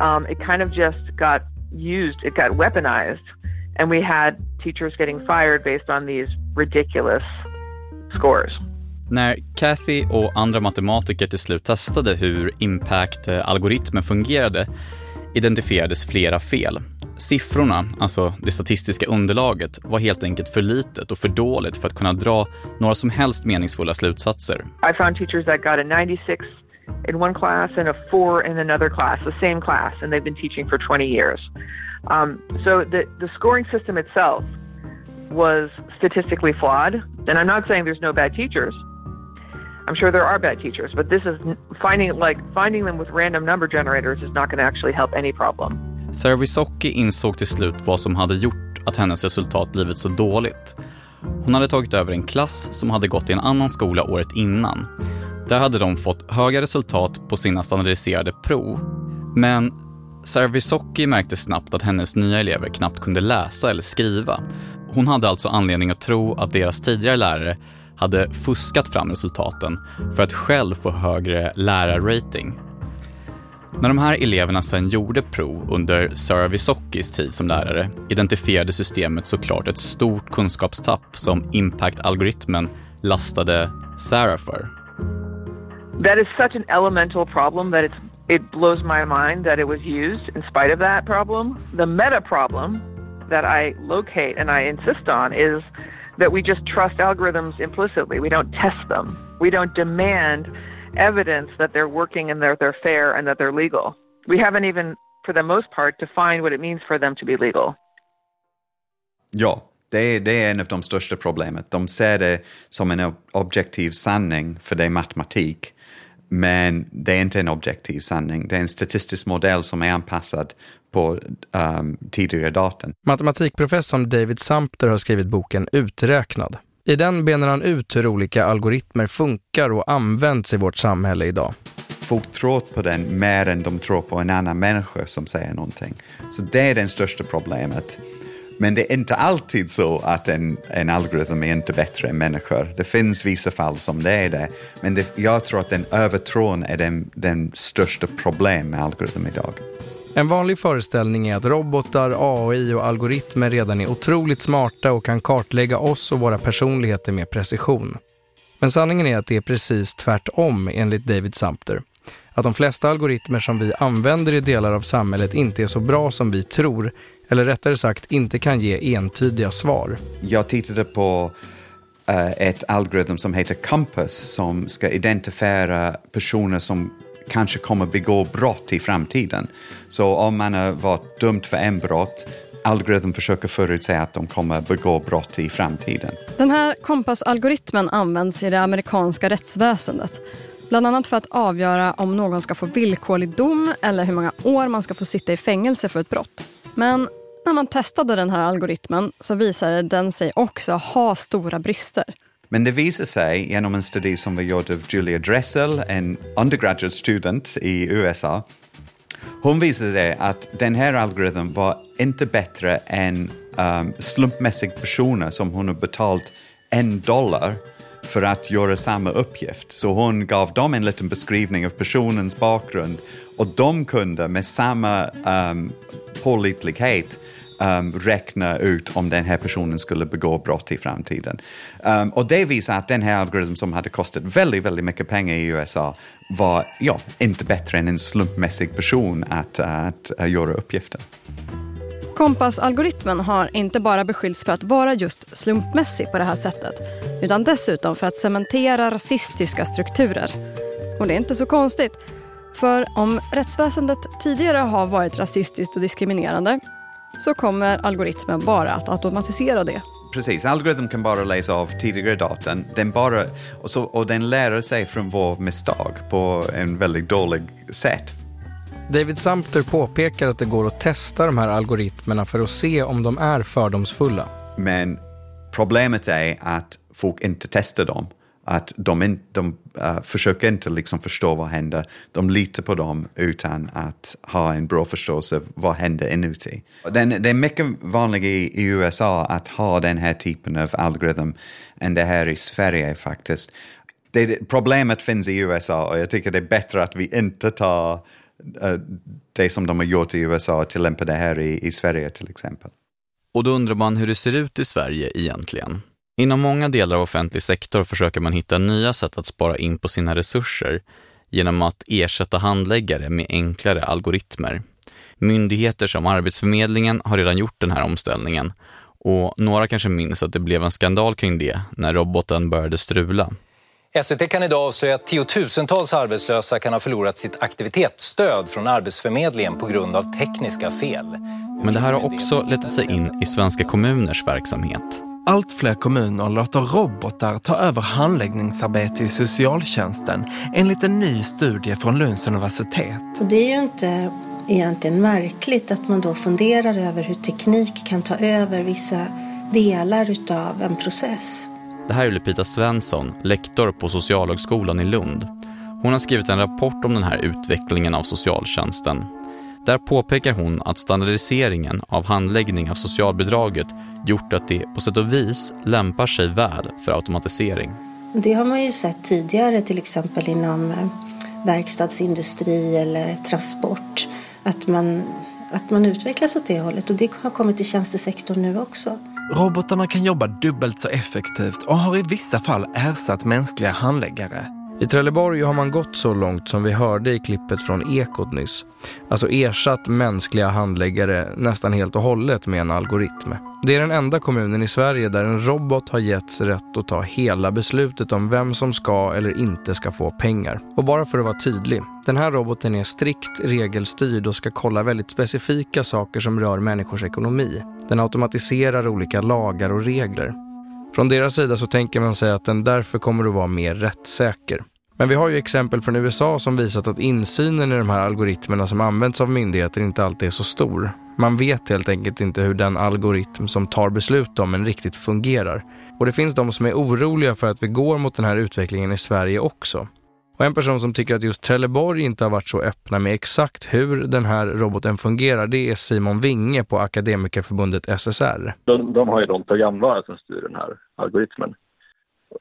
um, it kind of just got used, it got weaponized and we had teachers getting fired based on these ridiculous scores. När Kathy och andra matematiker till slut testade hur impact-algoritmen fungerade identifierades flera fel. Siffrorna, alltså det statistiska underlaget, var helt enkelt för litet och för dåligt för att kunna dra några som helst meningsfulla slutsatser. I found teachers that got a 96 in one class and a 4 in another class, the same class, and they've been teaching for 20 years. Um, so the, the scoring system itself was statistically flawed. And I'm not saying there's no bad teachers. I'm sure there are bad teachers, but this is finding like finding them with random number generators is not going to actually help any problem. Sarah Wisocki insåg till slut vad som hade gjort att hennes resultat blivit så dåligt. Hon hade tagit över en klass som hade gått i en annan skola året innan. Där hade de fått höga resultat på sina standardiserade prov. Men Sarah Wisocki märkte snabbt att hennes nya elever knappt kunde läsa eller skriva. Hon hade alltså anledning att tro att deras tidigare lärare hade fuskat fram resultaten för att själv få högre lärarrating. När de här eleverna sen gjorde prov under Sarah Wisockis tid som lärare identifierade systemet såklart ett stort kunskapstapp som impact-algoritmen lastade Sarah för. That is such an elemental problem that it's it blows my mind that it was used in spite of that problem. The meta problem that I locate and I insist on is that we just trust algorithms implicitly. We don't test them. We don't demand evidence that they're working and that they're fair and that they're legal. We haven't even, for the most part, defined what it means for them to be legal. Ja, det är, det är en av de största problemen. De ser det som en objektiv sanning, för det är matematik. Men det är inte en objektiv sanning. Det är en statistisk modell som är anpassad på um, tidigare datum. Matematikprofessorn David Sumpter har skrivit boken Uträknad. I den benar han ut hur olika algoritmer funkar och används i vårt samhälle idag. Folk tror på den mer än de tror på en annan människa som säger någonting. Så det är det största problemet. Men det är inte alltid så att en, en algoritm är inte bättre än människor. Det finns vissa fall som det är det. Men det, jag tror att den övertron är den, den största problemet med algoritm idag. En vanlig föreställning är att robotar, AI och algoritmer redan är otroligt smarta och kan kartlägga oss och våra personligheter med precision. Men sanningen är att det är precis tvärtom enligt David Sumpter. Att de flesta algoritmer som vi använder i delar av samhället inte är så bra som vi tror, eller rättare sagt inte kan ge entydiga svar. Jag tittade på uh, ett algoritm som heter Compass som ska identifiera personer som kanske kommer begå brott i framtiden. Så om man har varit dömd för en brott algoritmen försöker förutsäga att de kommer begå brott i framtiden. Den här kompassalgoritmen används i det amerikanska rättsväsendet. Bland annat för att avgöra om någon ska få villkorlig dom eller hur många år man ska få sitta i fängelse för ett brott. Men när man testade den här algoritmen så visade den sig också ha stora brister. Men det visar sig genom en studie som vi gjord av Julia Dressel, en undergraduate student i USA. Hon visade att den här algoritmen var inte bättre än ehm, um, slumpmässiga personer som hon har betalt en dollar för att göra samma uppgift. Så hon gav dem en liten beskrivning av personens bakgrund och de kunde med samma um, pålitlighet um, räkna ut om den här personen skulle begå brott i framtiden. Um, och det visar att den här algoritmen som hade kostat väldigt, väldigt mycket pengar i USA var ja, inte bättre än en slumpmässig person att, att, att göra uppgiften. Kompassalgoritmen har inte bara beskyllts för att vara just slumpmässig på det här sättet utan dessutom för att cementera rasistiska strukturer. Och det är inte så konstigt. För om rättsväsendet tidigare har varit rasistiskt och diskriminerande så kommer algoritmen bara att automatisera det. Precis, algoritmen kan bara läsa av tidigare datan den bara, och, så, och den lär sig från vår misstag på en väldigt dålig sätt. David Sumpter påpekar att det går att testa de här algoritmerna för att se om de är fördomsfulla. Men problemet är att folk inte testar dem att de, in, de uh, försöker inte liksom förstå vad händer. De litar på dem utan att ha en bra förståelse av vad händer inuti. Den, det är mycket vanligare i, i, USA att ha den här typen av algoritm än det här i Sverige faktiskt. Det, problemet finns i USA och jag tycker det är bättre att vi inte tar uh, det som de har gjort i USA och tillämpar det här i, i Sverige till exempel. Och då undrar man hur det ser ut i Sverige egentligen. Inom många delar av offentlig sektor försöker man hitta nya sätt att spara in på sina resurser genom att ersätta handläggare med enklare algoritmer. Myndigheter som Arbetsförmedlingen har redan gjort den här omställningen och några kanske minns att det blev en skandal kring det när roboten började strula. SVT kan idag avslöja att tiotusentals arbetslösa kan ha förlorat sitt aktivitetsstöd från Arbetsförmedlingen på grund av tekniska fel. Men det här har också lett sig in i svenska kommuners verksamhet. Allt fler kommuner låter robotar ta över handläggningsarbete i socialtjänsten enligt en ny studie från Lunds universitet. Och det är ju inte egentligen märkligt att man då funderar över hur teknik kan ta över vissa delar utav en process. Det här är Lupita Svensson, lektor på Socialhögskolan i Lund. Hon har skrivit en rapport om den här utvecklingen av socialtjänsten där påpekar hon att standardiseringen av handläggning av socialbidraget gjort att det på sätt och vis lämpar sig väl för automatisering. Det har man ju sett tidigare till exempel inom eh, verkstadsindustri eller transport. Att man, att man utvecklas åt det hållet och det har kommit till tjänstesektorn nu också. Robotarna kan jobba dubbelt så effektivt och har i vissa fall ersatt mänskliga handläggare. I Trelleborg har man gått så långt som vi hörde i klippet från Ekot nyss. Alltså ersatt mänskliga handläggare nästan helt och hållet med en algoritm. Det är den enda kommunen i Sverige där en robot har getts rätt att ta hela beslutet om vem som ska eller inte ska få pengar. Och bara för att vara tydlig, den här roboten är strikt regelstyrd och ska kolla väldigt specifika saker som rör människors ekonomi. Den automatiserar olika lagar och regler. Från deras sida så tänker man sig att den därför kommer att vara mer rättssäker. Men vi har ju exempel från USA som visat att insynen i de här algoritmerna som används av myndigheter inte alltid är så stor. Man vet helt enkelt inte hur den algoritm som tar beslut om en riktigt fungerar. Och det finns de som är oroliga för att vi går mot den här utvecklingen i Sverige också. Och en person som tycker att just Trelleborg inte har varit så öppna med exakt hur den här roboten fungerar, det är Simon Winge på Akademikerförbundet SSR. De, de har ju de programvara som styr den här algoritmen.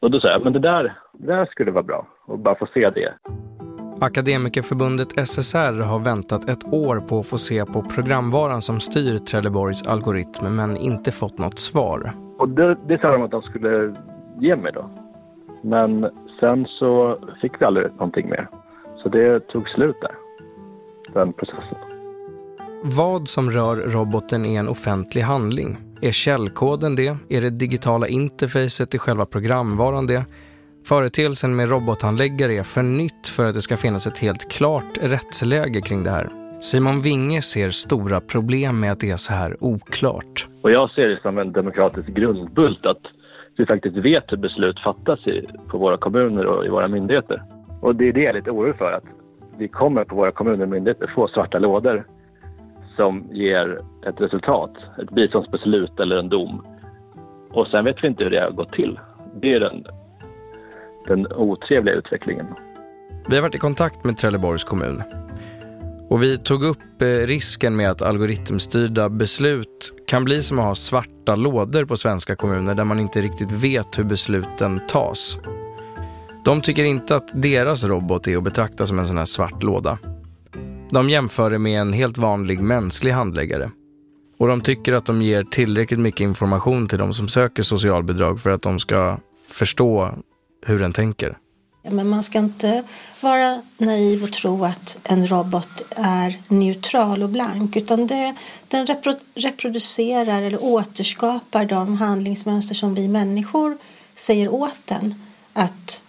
Och då säger jag, men det där, det där skulle vara bra, och bara få se det. Akademikerförbundet SSR har väntat ett år på att få se på programvaran som styr Trelleborgs algoritm men inte fått något svar. Och det, det sa de att de skulle ge mig då. Men sen så fick vi aldrig någonting mer. Så det tog slut där, den processen. Vad som rör roboten är en offentlig handling. Är källkoden det? Är det digitala interfacet i själva programvaran det? Företeelsen med robothandläggare är för nytt för att det ska finnas ett helt klart rättsläge kring det här. Simon Winge ser stora problem med att det är så här oklart. Och jag ser det som en demokratisk grundbult att vi faktiskt vet hur beslut fattas i, på våra kommuner och i våra myndigheter. Och det är det jag är lite orolig för, att vi kommer på våra kommuner och myndigheter få svarta lådor som ger ett resultat, ett biståndsbeslut eller en dom. Och sen vet vi inte hur det har gått till. Det är den, den otrevliga utvecklingen. Vi har varit i kontakt med Trelleborgs kommun och vi tog upp eh, risken med att algoritmstyrda beslut kan bli som att ha svarta lådor på svenska kommuner där man inte riktigt vet hur besluten tas. De tycker inte att deras robot är att betrakta som en sån här svart låda. De jämför det med en helt vanlig mänsklig handläggare. Och de tycker att de ger tillräckligt mycket information till de som söker socialbidrag för att de ska förstå hur den tänker. Men man ska inte vara naiv och tro att en robot är neutral och blank utan det, den repro, reproducerar eller återskapar de handlingsmönster som vi människor säger åt den att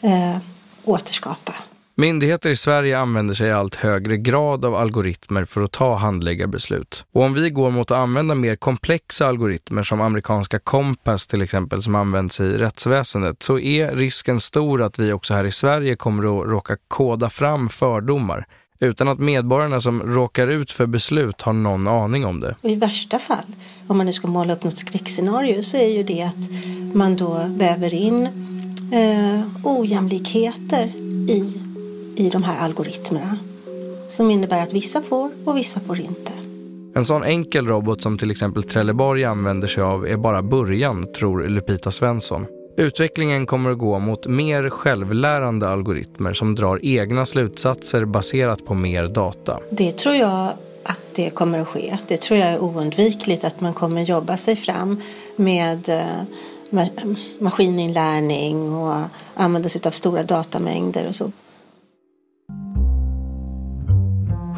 eh, återskapa. Myndigheter i Sverige använder sig i allt högre grad av algoritmer för att ta handläggarbeslut. Och om vi går mot att använda mer komplexa algoritmer som amerikanska Compass till exempel som används i rättsväsendet så är risken stor att vi också här i Sverige kommer att råka koda fram fördomar utan att medborgarna som råkar ut för beslut har någon aning om det. Och I värsta fall, om man nu ska måla upp något skräckscenario, så är ju det att man då väver in eh, ojämlikheter i i de här algoritmerna som innebär att vissa får och vissa får inte. En sån enkel robot som till exempel Trelleborg använder sig av är bara början, tror Lupita Svensson. Utvecklingen kommer att gå mot mer självlärande algoritmer som drar egna slutsatser baserat på mer data. Det tror jag att det kommer att ske. Det tror jag är oundvikligt att man kommer jobba sig fram med eh, maskininlärning och använda sig av stora datamängder och så.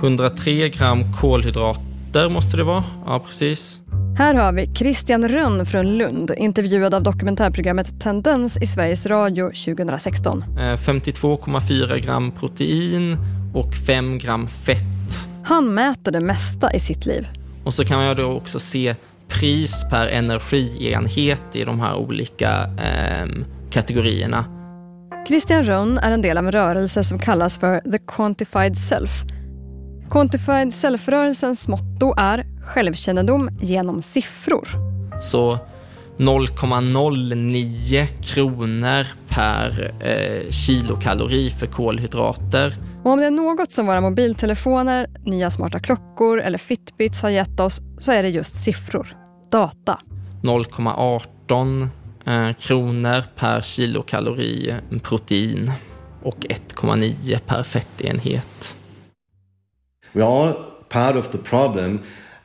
103 gram kolhydrater måste det vara. Ja, precis. Här har vi Christian Rönn från Lund, intervjuad av dokumentärprogrammet Tendens i Sveriges Radio 2016. 52,4 eh, gram protein och 5 gram fett. Han mäter det mesta i sitt liv. Och så kan jag då också se pris per energienhet i de här olika eh, kategorierna. Christian Rönn är en del av en rörelse som kallas för The Quantified Self Quantified Self-rörelsens motto är självkännedom genom siffror. Så 0,09 kronor per eh, kilokalori för kolhydrater. Och om det är något som våra mobiltelefoner, nya smarta klockor eller Fitbits har gett oss så är det just siffror. Data. 0,18 eh, kronor per kilokalori protein och 1,9 per fettenhet. We're all part of the problem,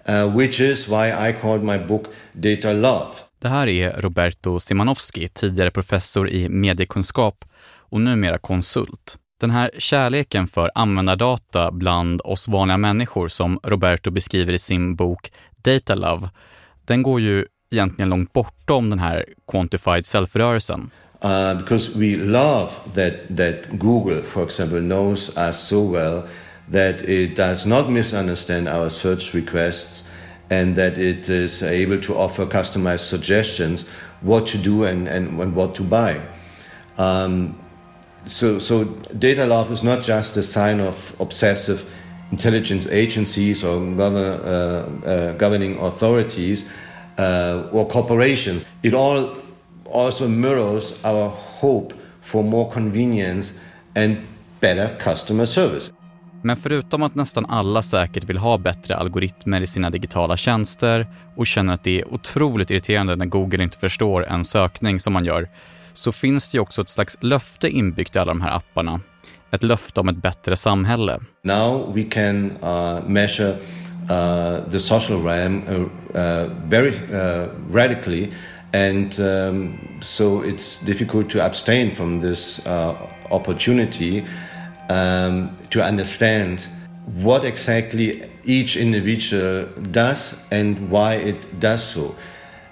uh, which is why I called my book Data Love. Det här är Roberto Simanowski, tidigare professor i mediekunskap och numera konsult. Den här kärleken för användardata bland oss vanliga människor som Roberto beskriver i sin bok Data Love, den går ju egentligen långt bortom den här quantified self-rörelsen. Uh, because we love that, that Google, for example, knows us so well that it does not misunderstand our search requests and that it is able to offer customized suggestions what to do and, and, and what to buy. Um, so, so data love is not just a sign of obsessive intelligence agencies or govern, uh, uh, governing authorities uh, or corporations. It all also mirrors our hope for more convenience and better customer service. Men förutom att nästan alla säkert vill ha bättre algoritmer i sina digitala tjänster och känner att det är otroligt irriterande när Google inte förstår en sökning som man gör, så finns det ju också ett slags löfte inbyggt i alla de här apparna. Ett löfte om ett bättre samhälle. Now we can uh, measure uh, the social realm uh, uh very uh, radically and um, so it's difficult to abstain from this uh, opportunity um, to understand what exactly each individual does and why it does so.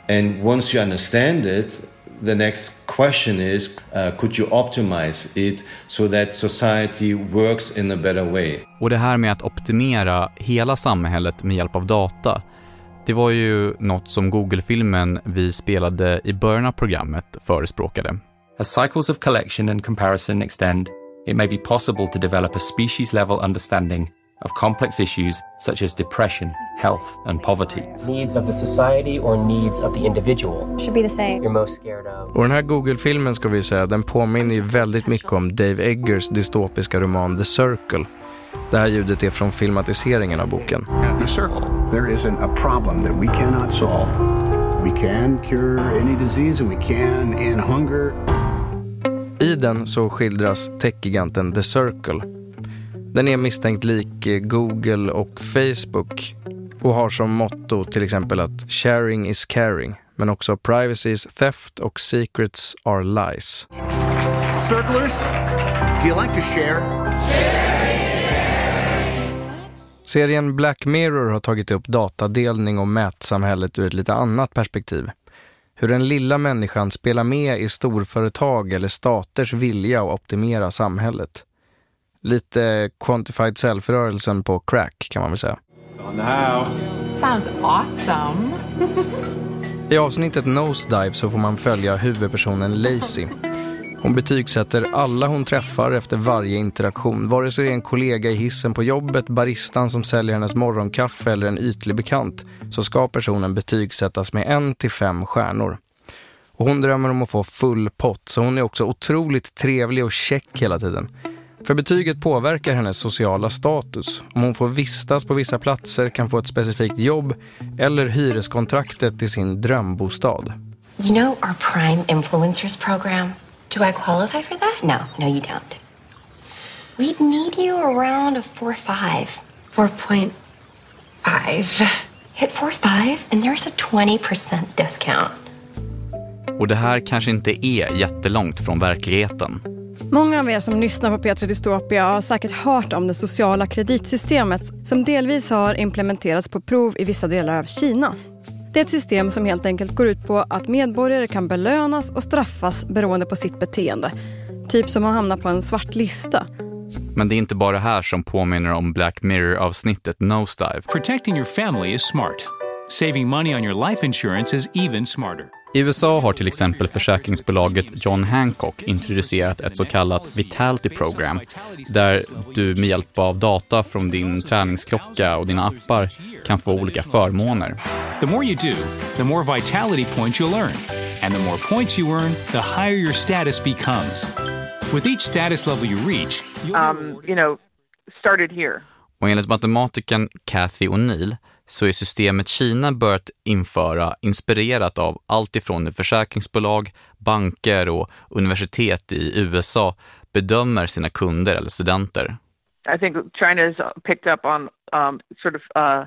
And once you understand it, the next question is uh, could you optimize it so that society works in a better way? Och det här med att optimera hela samhället med hjälp av data, det var ju något som Google-filmen vi spelade i början av programmet förespråkade. As cycles of collection and comparison extend, it may be possible to develop a species level understanding of complex issues such as depression, health, and poverty. Needs of the society or needs of the individual should be the same. You're most scared of. Och den här Google-filmen ska vi säga, den påminner ju väldigt mycket om Dave Eggers dystopiska roman The Circle. Det här ljudet är från filmatiseringen av boken. The Circle. There isn't a problem that we cannot solve. We can cure any disease and we can end hunger. I den så skildras techgiganten The Circle. Den är misstänkt lik Google och Facebook och har som motto till exempel att sharing is caring, men också privacy is theft och secrets are lies. Circlers, do you like to share? Serien Black Mirror har tagit upp datadelning och mätsamhället ur ett lite annat perspektiv hur den lilla människan spelar med i storföretag eller staters vilja att optimera samhället. Lite quantified self-rörelsen på crack kan man väl säga. On the house. Sounds awesome. I avsnittet Nosedive så får man följa huvudpersonen Lacey hon betygsätter alla hon träffar efter varje interaktion. Vare sig det är en kollega i hissen på jobbet, baristan som säljer hennes morgonkaffe eller en ytlig bekant så ska personen betygsättas med en till fem stjärnor. Och hon drömmer om att få full pott så hon är också otroligt trevlig och check hela tiden. För betyget påverkar hennes sociala status. Om hon får vistas på vissa platser, kan få ett specifikt jobb eller hyreskontraktet till sin drömbostad. You know our Prime Influencers program? Do I qualify for that? No, no, you don't. We'd need you around a 4.5. 4.5. Hit 4.5 and there's a 20% discount. Och det här kanske inte är jättelångt från verkligheten. Många av er som lyssnar på Petra Dystopia har säkert hört om det sociala kreditsystemet som delvis har implementerats på prov i vissa delar av Kina. Det är ett system som helt enkelt går ut på att medborgare kan belönas och straffas beroende på sitt beteende. Typ som att hamna på en svart lista. Men det är inte bara här som påminner om Black Mirror-avsnittet Nosedive. Protecting your family is smart. Saving money on your life insurance is even smarter. I USA har till exempel försäkringsbolaget John Hancock introducerat ett så kallat Vitality Program där du med hjälp av data från din träningsklocka och dina appar kan få olika förmåner. The more you do, the more vitality points you'll earn. And the more points you earn, the higher your status becomes. With each status level you reach, um, you know, started here. Och enligt matematikern Kathy O'Neill så är systemet Kina börjat införa inspirerat av allt ifrån hur försäkringsbolag, banker och universitet i USA bedömer sina kunder eller studenter. I think China has picked up on um, sort of uh,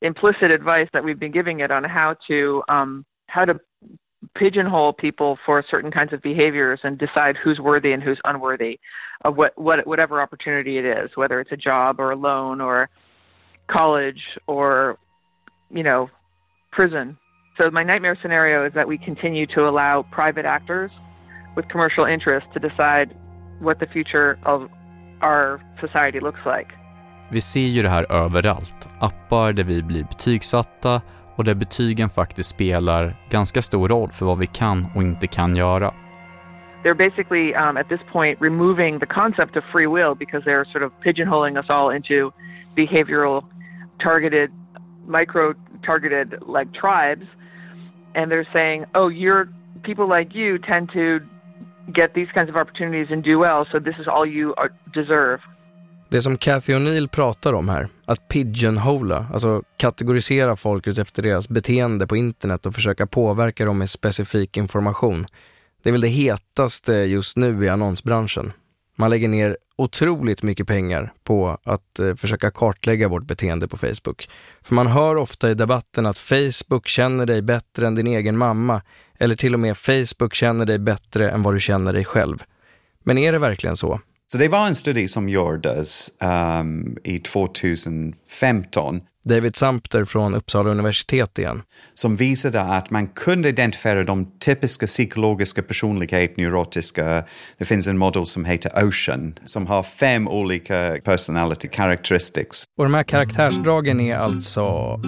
implicit advice that we've been giving it on how to um, how to pigeonhole people for certain kinds of behaviors and decide who's worthy and who's unworthy of what, what whatever opportunity it is, whether it's a job or a loan or college or, you know, prison. So my nightmare scenario is that we continue to allow private actors with commercial interests to decide what the future of our society looks like. Vi ser ju det här överallt. Appar där vi blir betygsatta och där betygen faktiskt spelar ganska stor roll för vad vi kan och inte kan göra. they're basically um, at this point removing the concept of free will because they're sort of pigeonholing us all into behavioral targeted micro targeted like tribes and they're saying oh you're people like you tend to get these kinds of opportunities and do well so this is all you uh, deserve Det som Cathy O'Neill pratar om här, att pigeonhola, alltså kategorisera folk utefter deras beteende på internet och försöka påverka dem med specifik information. Det är väl det hetaste just nu i annonsbranschen. Man lägger ner otroligt mycket pengar på att eh, försöka kartlägga vårt beteende på Facebook. För man hör ofta i debatten att Facebook känner dig bättre än din egen mamma eller till och med Facebook känner dig bättre än vad du känner dig själv. Men är det verkligen så? Så det var en studie som gjordes um, i 2015. David Sumpter från Uppsala universitet igen. Som visade att man kunde identifiera de typiska psykologiska personlighet, neurotiska. Det finns en modell som heter Ocean som har fem olika personality characteristics. Och de här karaktärsdragen är alltså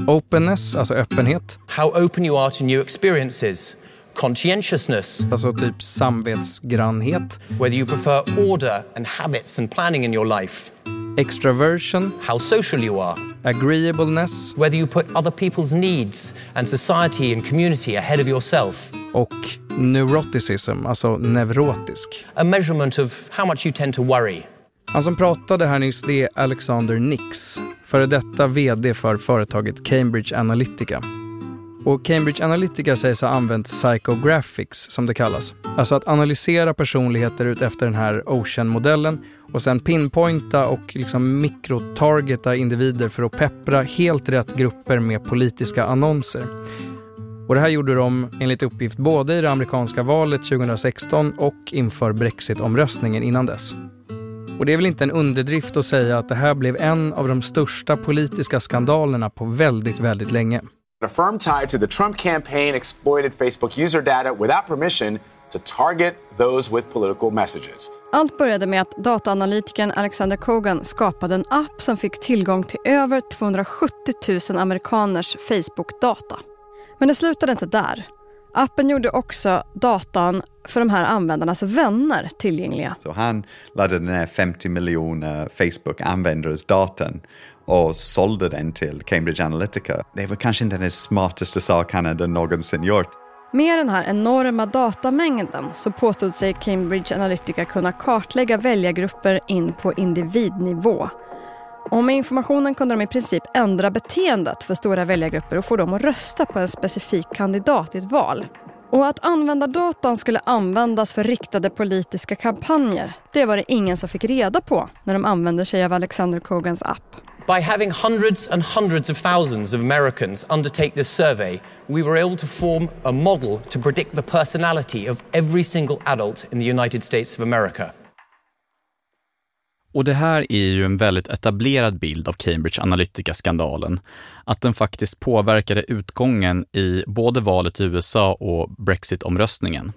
openness, alltså öppenhet. How open you are to new experiences. conscientiousness. Alltså typ samvetsgrannhet. Whether you prefer order and habits and planning in your life. Extraversion. How social you are. Agreeableness. Whether you put other people's needs and society and community ahead of yourself. Och neuroticism, alltså neurotisk. A measurement of how much you tend to worry. Han som pratade här nyss det är Alexander Nix, före detta VD för företaget Cambridge Analytica. Och Cambridge Analytica sägs ha använt psychographics som det kallas. Alltså att analysera personligheter ut efter den här Ocean-modellen och sen pinpointa och liksom mikrotargeta individer för att peppra helt rätt grupper med politiska annonser. Och det här gjorde de enligt uppgift både i det amerikanska valet 2016 och inför Brexit-omröstningen innan dess. Och det är väl inte en underdrift att säga att det här blev en av de största politiska skandalerna på väldigt, väldigt länge. A firm tied to the Trump campaign exploited Facebook user data without permission to target those with political messages. Allt började med att dataanalytikern Alexander Kogan skapade en app som fick tillgång till över 270 000 amerikaners Facebook-data. Men det slutade inte där. Appen gjorde också datan för de här användarnas vänner tillgängliga. Så han laddade ner 50 miljoner Facebook-användares datan och sålde den till Cambridge Analytica. Det var kanske inte den smartaste sak han hade någonsin gjort. Med den här enorma datamängden så påstod sig Cambridge Analytica kunna kartlägga väljargrupper in på individnivå. Och med informationen kunde de i princip ändra beteendet för stora väljargrupper och få dem att rösta på en specifik kandidat i ett val. Och att användardatan skulle användas för riktade politiska kampanjer, det var det ingen som fick reda på när de använde sig av Alexander Kogans app. By having hundreds and hundreds of thousands of Americans undertake this survey, we were able to form a model to predict the personality of every single adult in the United States of America. Och det här är ju en väldigt etablerad bild av Cambridge Analytica-skandalen. Att den faktiskt påverkade utgången i både valet i USA och Brexit-omröstningen.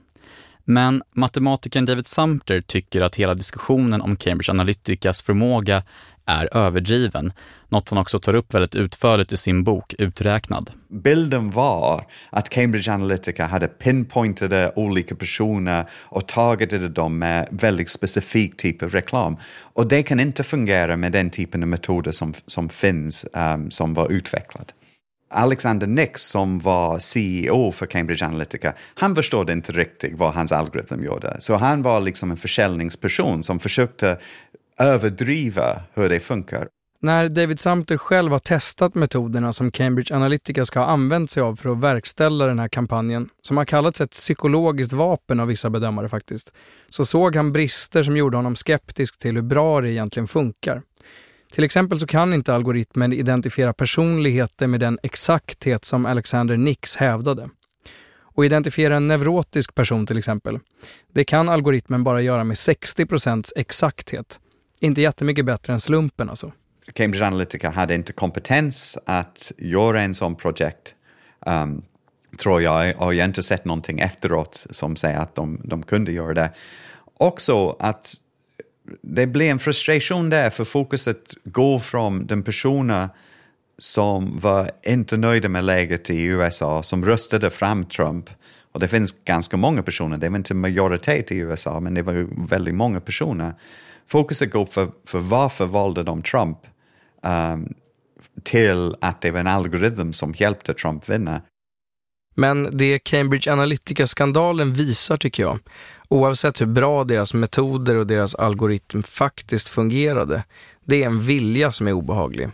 Men matematikern David Sumter tycker att hela diskussionen om Cambridge Analyticas förmåga är överdriven, något han också tar upp väldigt utförligt i sin bok Uträknad. Bilden var att Cambridge Analytica hade pinpointade olika personer och targetade dem med väldigt specifik typ av reklam. Och det kan inte fungera med den typen av metoder som, som finns, um, som var utvecklad. Alexander Nix som var CEO för Cambridge Analytica, han förstod inte riktigt vad hans algoritm gjorde. Så han var liksom en försäljningsperson som försökte överdriva hur det funkar. När David Sumter själv har testat metoderna som Cambridge Analytica ska ha använt sig av för att verkställa den här kampanjen, som har kallats ett psykologiskt vapen av vissa bedömare faktiskt, så såg han brister som gjorde honom skeptisk till hur bra det egentligen funkar. Till exempel så kan inte algoritmen identifiera personligheter med den exakthet som Alexander Nix hävdade. Och identifiera en neurotisk person till exempel, det kan algoritmen bara göra med 60% exakthet. Inte jättemycket bättre än slumpen alltså. Cambridge Analytica hade inte kompetens att göra en sån projekt, um, tror jag, och jag har inte sett någonting efteråt som säger att de, de kunde göra det. Också att det blev en frustration där, för fokuset går från den personen som var inte nöjda med läget i USA, som röstade fram Trump, och det finns ganska många personer, det var inte majoritet i USA, men det var väldigt många personer. Fokuset går för, för varför valde de Trump um, till att det var en algoritm som hjälpte Trump vinna. Men det Cambridge Analytica-skandalen visar tycker jag, oavsett hur bra deras metoder och deras algoritm faktiskt fungerade, det är en vilja som är obehaglig.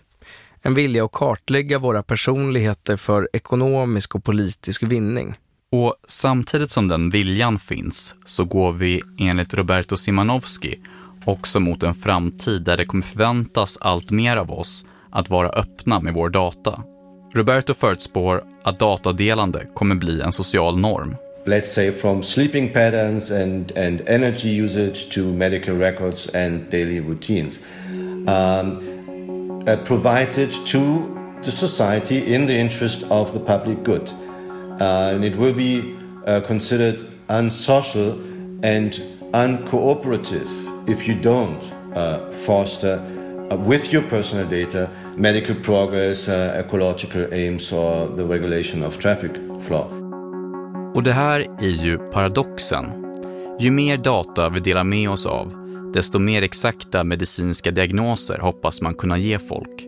En vilja att kartlägga våra personligheter för ekonomisk och politisk vinning. Och samtidigt som den viljan finns så går vi enligt Roberto Simanowski också mot en framtid där det kommer förväntas allt mer av oss att vara öppna med vår data. Roberto förutspår att datadelande kommer bli en social norm. Let's say from sleeping patterns and, and energy usage to medical records and daily routines. Um, uh, provided to the society in the interest of the public good. Uh, and it will be uh, considered unsocial and uncooperative if you don't uh, foster uh, with your personal data medical progress, uh, ecological aims or the regulation of traffic flow. Och det här är ju paradoxen. Ju mer data vi delar med oss av, desto mer exakta medicinska diagnoser hoppas man kunna ge folk.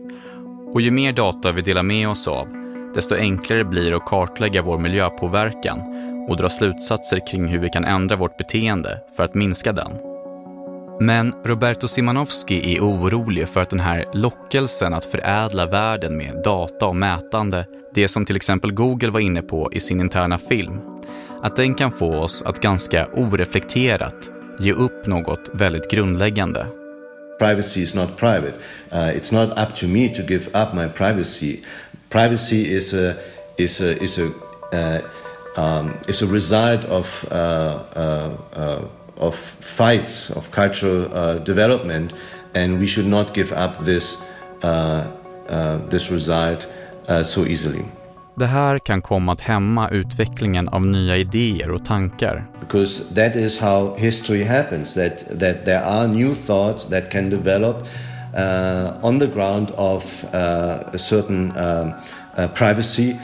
Och ju mer data vi delar med oss av, desto enklare blir det att kartlägga vår miljöpåverkan och dra slutsatser kring hur vi kan ändra vårt beteende för att minska den. Men Roberto Simanowski är orolig för att den här lockelsen att förädla världen med data och mätande, det som till exempel Google var inne på i sin interna film, att den kan få oss att ganska oreflekterat ge upp något väldigt grundläggande. Privacy is not private. Uh, it's not up to me to give up my privacy. Privacy is a is a is a uh, um, is a result of uh, uh, uh of fights, of cultural uh, development, and we should not give up this, uh, uh, this result uh, so easily. Det här kan komma att hämma utvecklingen av nya idéer och tankar. Because that is how history happens, that, that there are new thoughts that can develop uh, on the ground of uh, a certain um, uh, privacy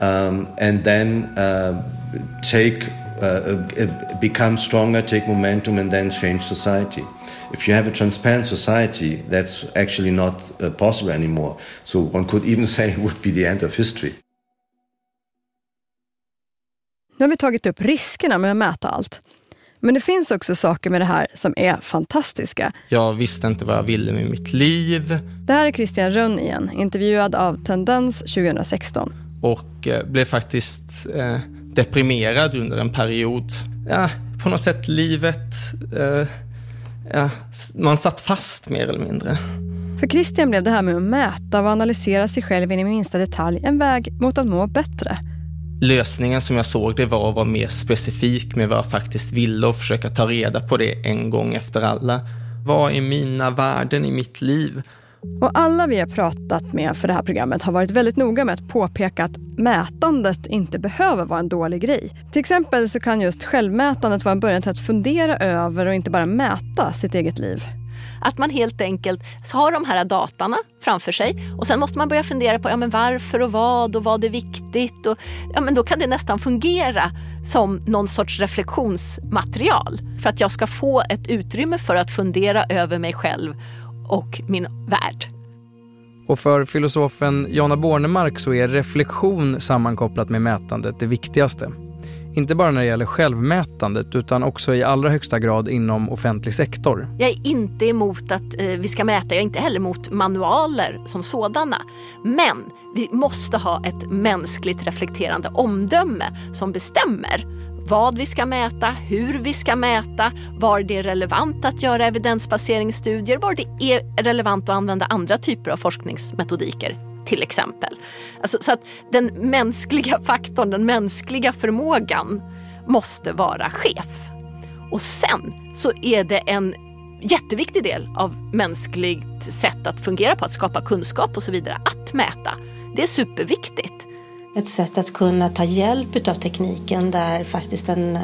um, and then take uh, uh, become stronger, take momentum, and then change society. If you have a transparent society, that's actually not uh, possible anymore. So one could even [laughs] say it would be the end of history. Nu har vi tagit upp riskerna med att mäta allt. Men det finns också saker med det här som är fantastiska. Jag visste inte vad jag ville med mitt liv. Det här är Christian Rönn igen, intervjuad av Tendens 2016. Och eh, blev faktiskt eh, deprimerad under en period. Ja, på något sätt livet, eh, ja, man satt fast mer eller mindre. För Christian blev det här med att mäta och analysera sig själv in i minsta detalj en väg mot att må bättre. Lösningen som jag såg det var att vara mer specifik med vad jag faktiskt ville och försöka ta reda på det en gång efter alla. Vad är mina värden i mitt liv? Och alla vi har pratat med för det här programmet har varit väldigt noga med att påpeka att mätandet inte behöver vara en dålig grej. Till exempel så kan just självmätandet vara en början till att fundera över och inte bara mäta sitt eget liv. Att man helt enkelt har de här datorna framför sig och sen måste man börja fundera på ja, men varför och vad och vad är viktigt. Och, ja, men då kan det nästan fungera som någon sorts reflektionsmaterial för att jag ska få ett utrymme för att fundera över mig själv och min värld. Och för filosofen Jana Bornemark så är reflektion sammankopplat med mätandet det viktigaste. Inte bara när det gäller självmätandet utan också i allra högsta grad inom offentlig sektor. Jag är inte emot att eh, vi ska mäta, jag är inte heller emot manualer som sådana. Men vi måste ha ett mänskligt reflekterande omdöme som bestämmer vad vi ska mäta, hur vi ska mäta, var det är relevant att göra evidensbaseringsstudier, var det är relevant att använda andra typer av forskningsmetodiker till exempel. Alltså, så att den mänskliga [laughs] faktorn, den mänskliga förmågan måste vara chef. Och sen så är det en jätteviktig del av mänskligt sätt att fungera på, att skapa kunskap och så vidare, att mäta. Det är superviktigt ett sätt att kunna ta hjälp av tekniken där faktiskt den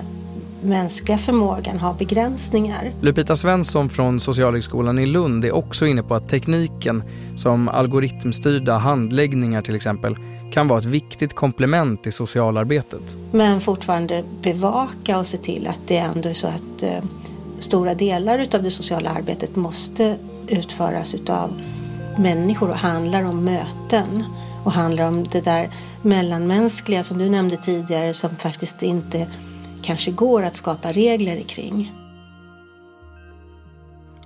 mänskliga förmågan har begränsningar. Lupita Svensson från Socialhögskolan i Lund är också inne på att tekniken, som algoritmstyrda handläggningar till exempel, kan vara ett viktigt komplement i socialarbetet. Men fortfarande bevaka och se till att det ändå är så att eh, stora delar av det sociala arbetet måste utföras utav människor och handlar om möten och handlar om det där mellanmänskliga som du nämnde tidigare som faktiskt inte kanske går att skapa regler kring.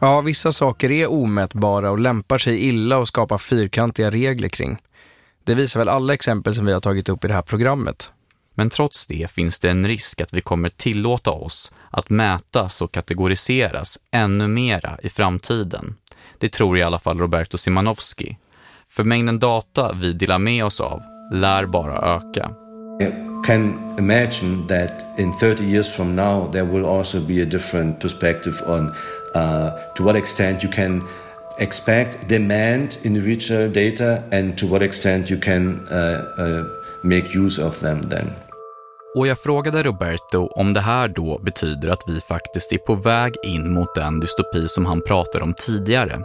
Ja, vissa saker är omätbara och lämpar sig illa att skapa fyrkantiga regler kring. Det visar väl alla exempel som vi har tagit upp i det här programmet. Men trots det finns det en risk att vi kommer tillåta oss att mätas och kategoriseras ännu mera i framtiden. Det tror i alla fall Roberto Simanowski. För mängden data vi delar med oss av lär bara öka. I can imagine that in 30 years from now there will also be a different perspective on uh, to what extent you can expect, demand individual data and to what extent you can uh, uh, make use of them then. Och jag frågade Roberto om det här då betyder att vi faktiskt är på väg in mot den dystopi som han pratade om tidigare.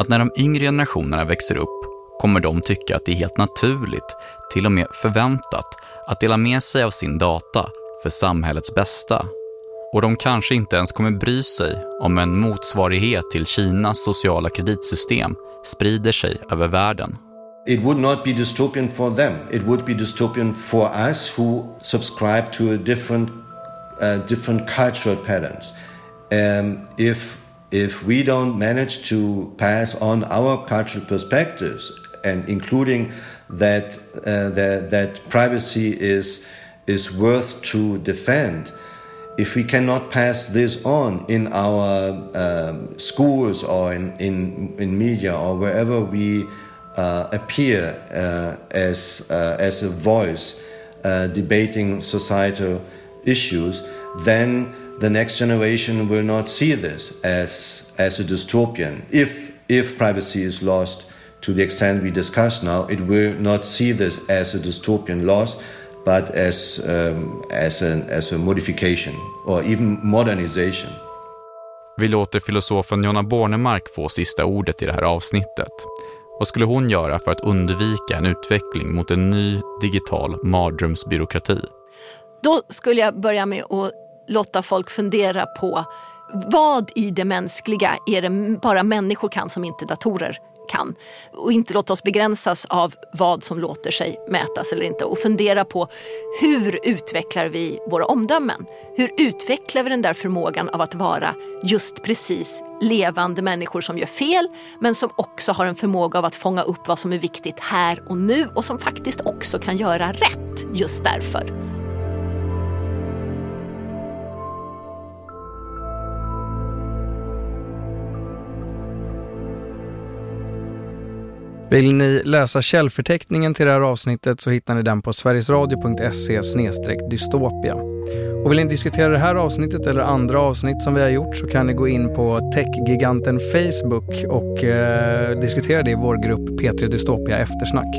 Att när de yngre generationerna växer upp kommer de tycka att det är helt naturligt, till och med förväntat, att dela med sig av sin data för samhällets bästa. Och de kanske inte ens kommer bry sig om en motsvarighet till Kinas sociala kreditsystem sprider sig över världen. It would not be dystopian for them. It would be dystopian for us who subscribe to a different, uh, different cultural patterns. Um, if if we don't manage to pass on our cultural perspectives and including that uh, that, that privacy is is worth to defend if we cannot pass this on in our um, schools or in, in, in media or wherever we uh, appear uh, as, uh, as a voice uh, debating societal issues, then the next generation will not see this as, as a dystopian. If, if privacy is lost to the extent we discuss now, it will not see this as a dystopian loss, but as, um, as, an, as a modification or even modernization. Vi låter filosofen Jonna Bornemark få sista ordet i det här avsnittet. Vad skulle hon göra för att undvika en utveckling mot en ny digital mardrömsbyråkrati? Då skulle jag börja med att låta folk fundera på vad i det mänskliga är det bara människor kan som inte datorer kan. Och inte låta oss begränsas av vad som låter sig mätas eller inte. Och fundera på hur utvecklar vi våra omdömen? Hur utvecklar vi den där förmågan av att vara just precis levande människor som gör fel men som också har en förmåga av att fånga upp vad som är viktigt här och nu och som faktiskt också kan göra rätt just därför. Vill ni läsa källförteckningen till det här avsnittet så hittar ni den på sverigesradio.se dystopia. Och vill ni diskutera det här avsnittet eller andra avsnitt som vi har gjort så kan ni gå in på techgiganten Facebook och eh, diskutera det i vår grupp P3 Dystopia Eftersnack.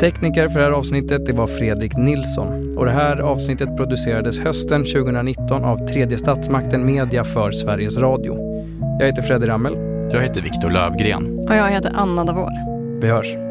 Tekniker för det här avsnittet det var Fredrik Nilsson och det här avsnittet producerades hösten 2019 av tredje statsmakten Media för Sveriges Radio. Jag heter Fredrik Rammel. Jag heter Viktor Lövgren. Och jag heter Anna Davor. Vi hörs.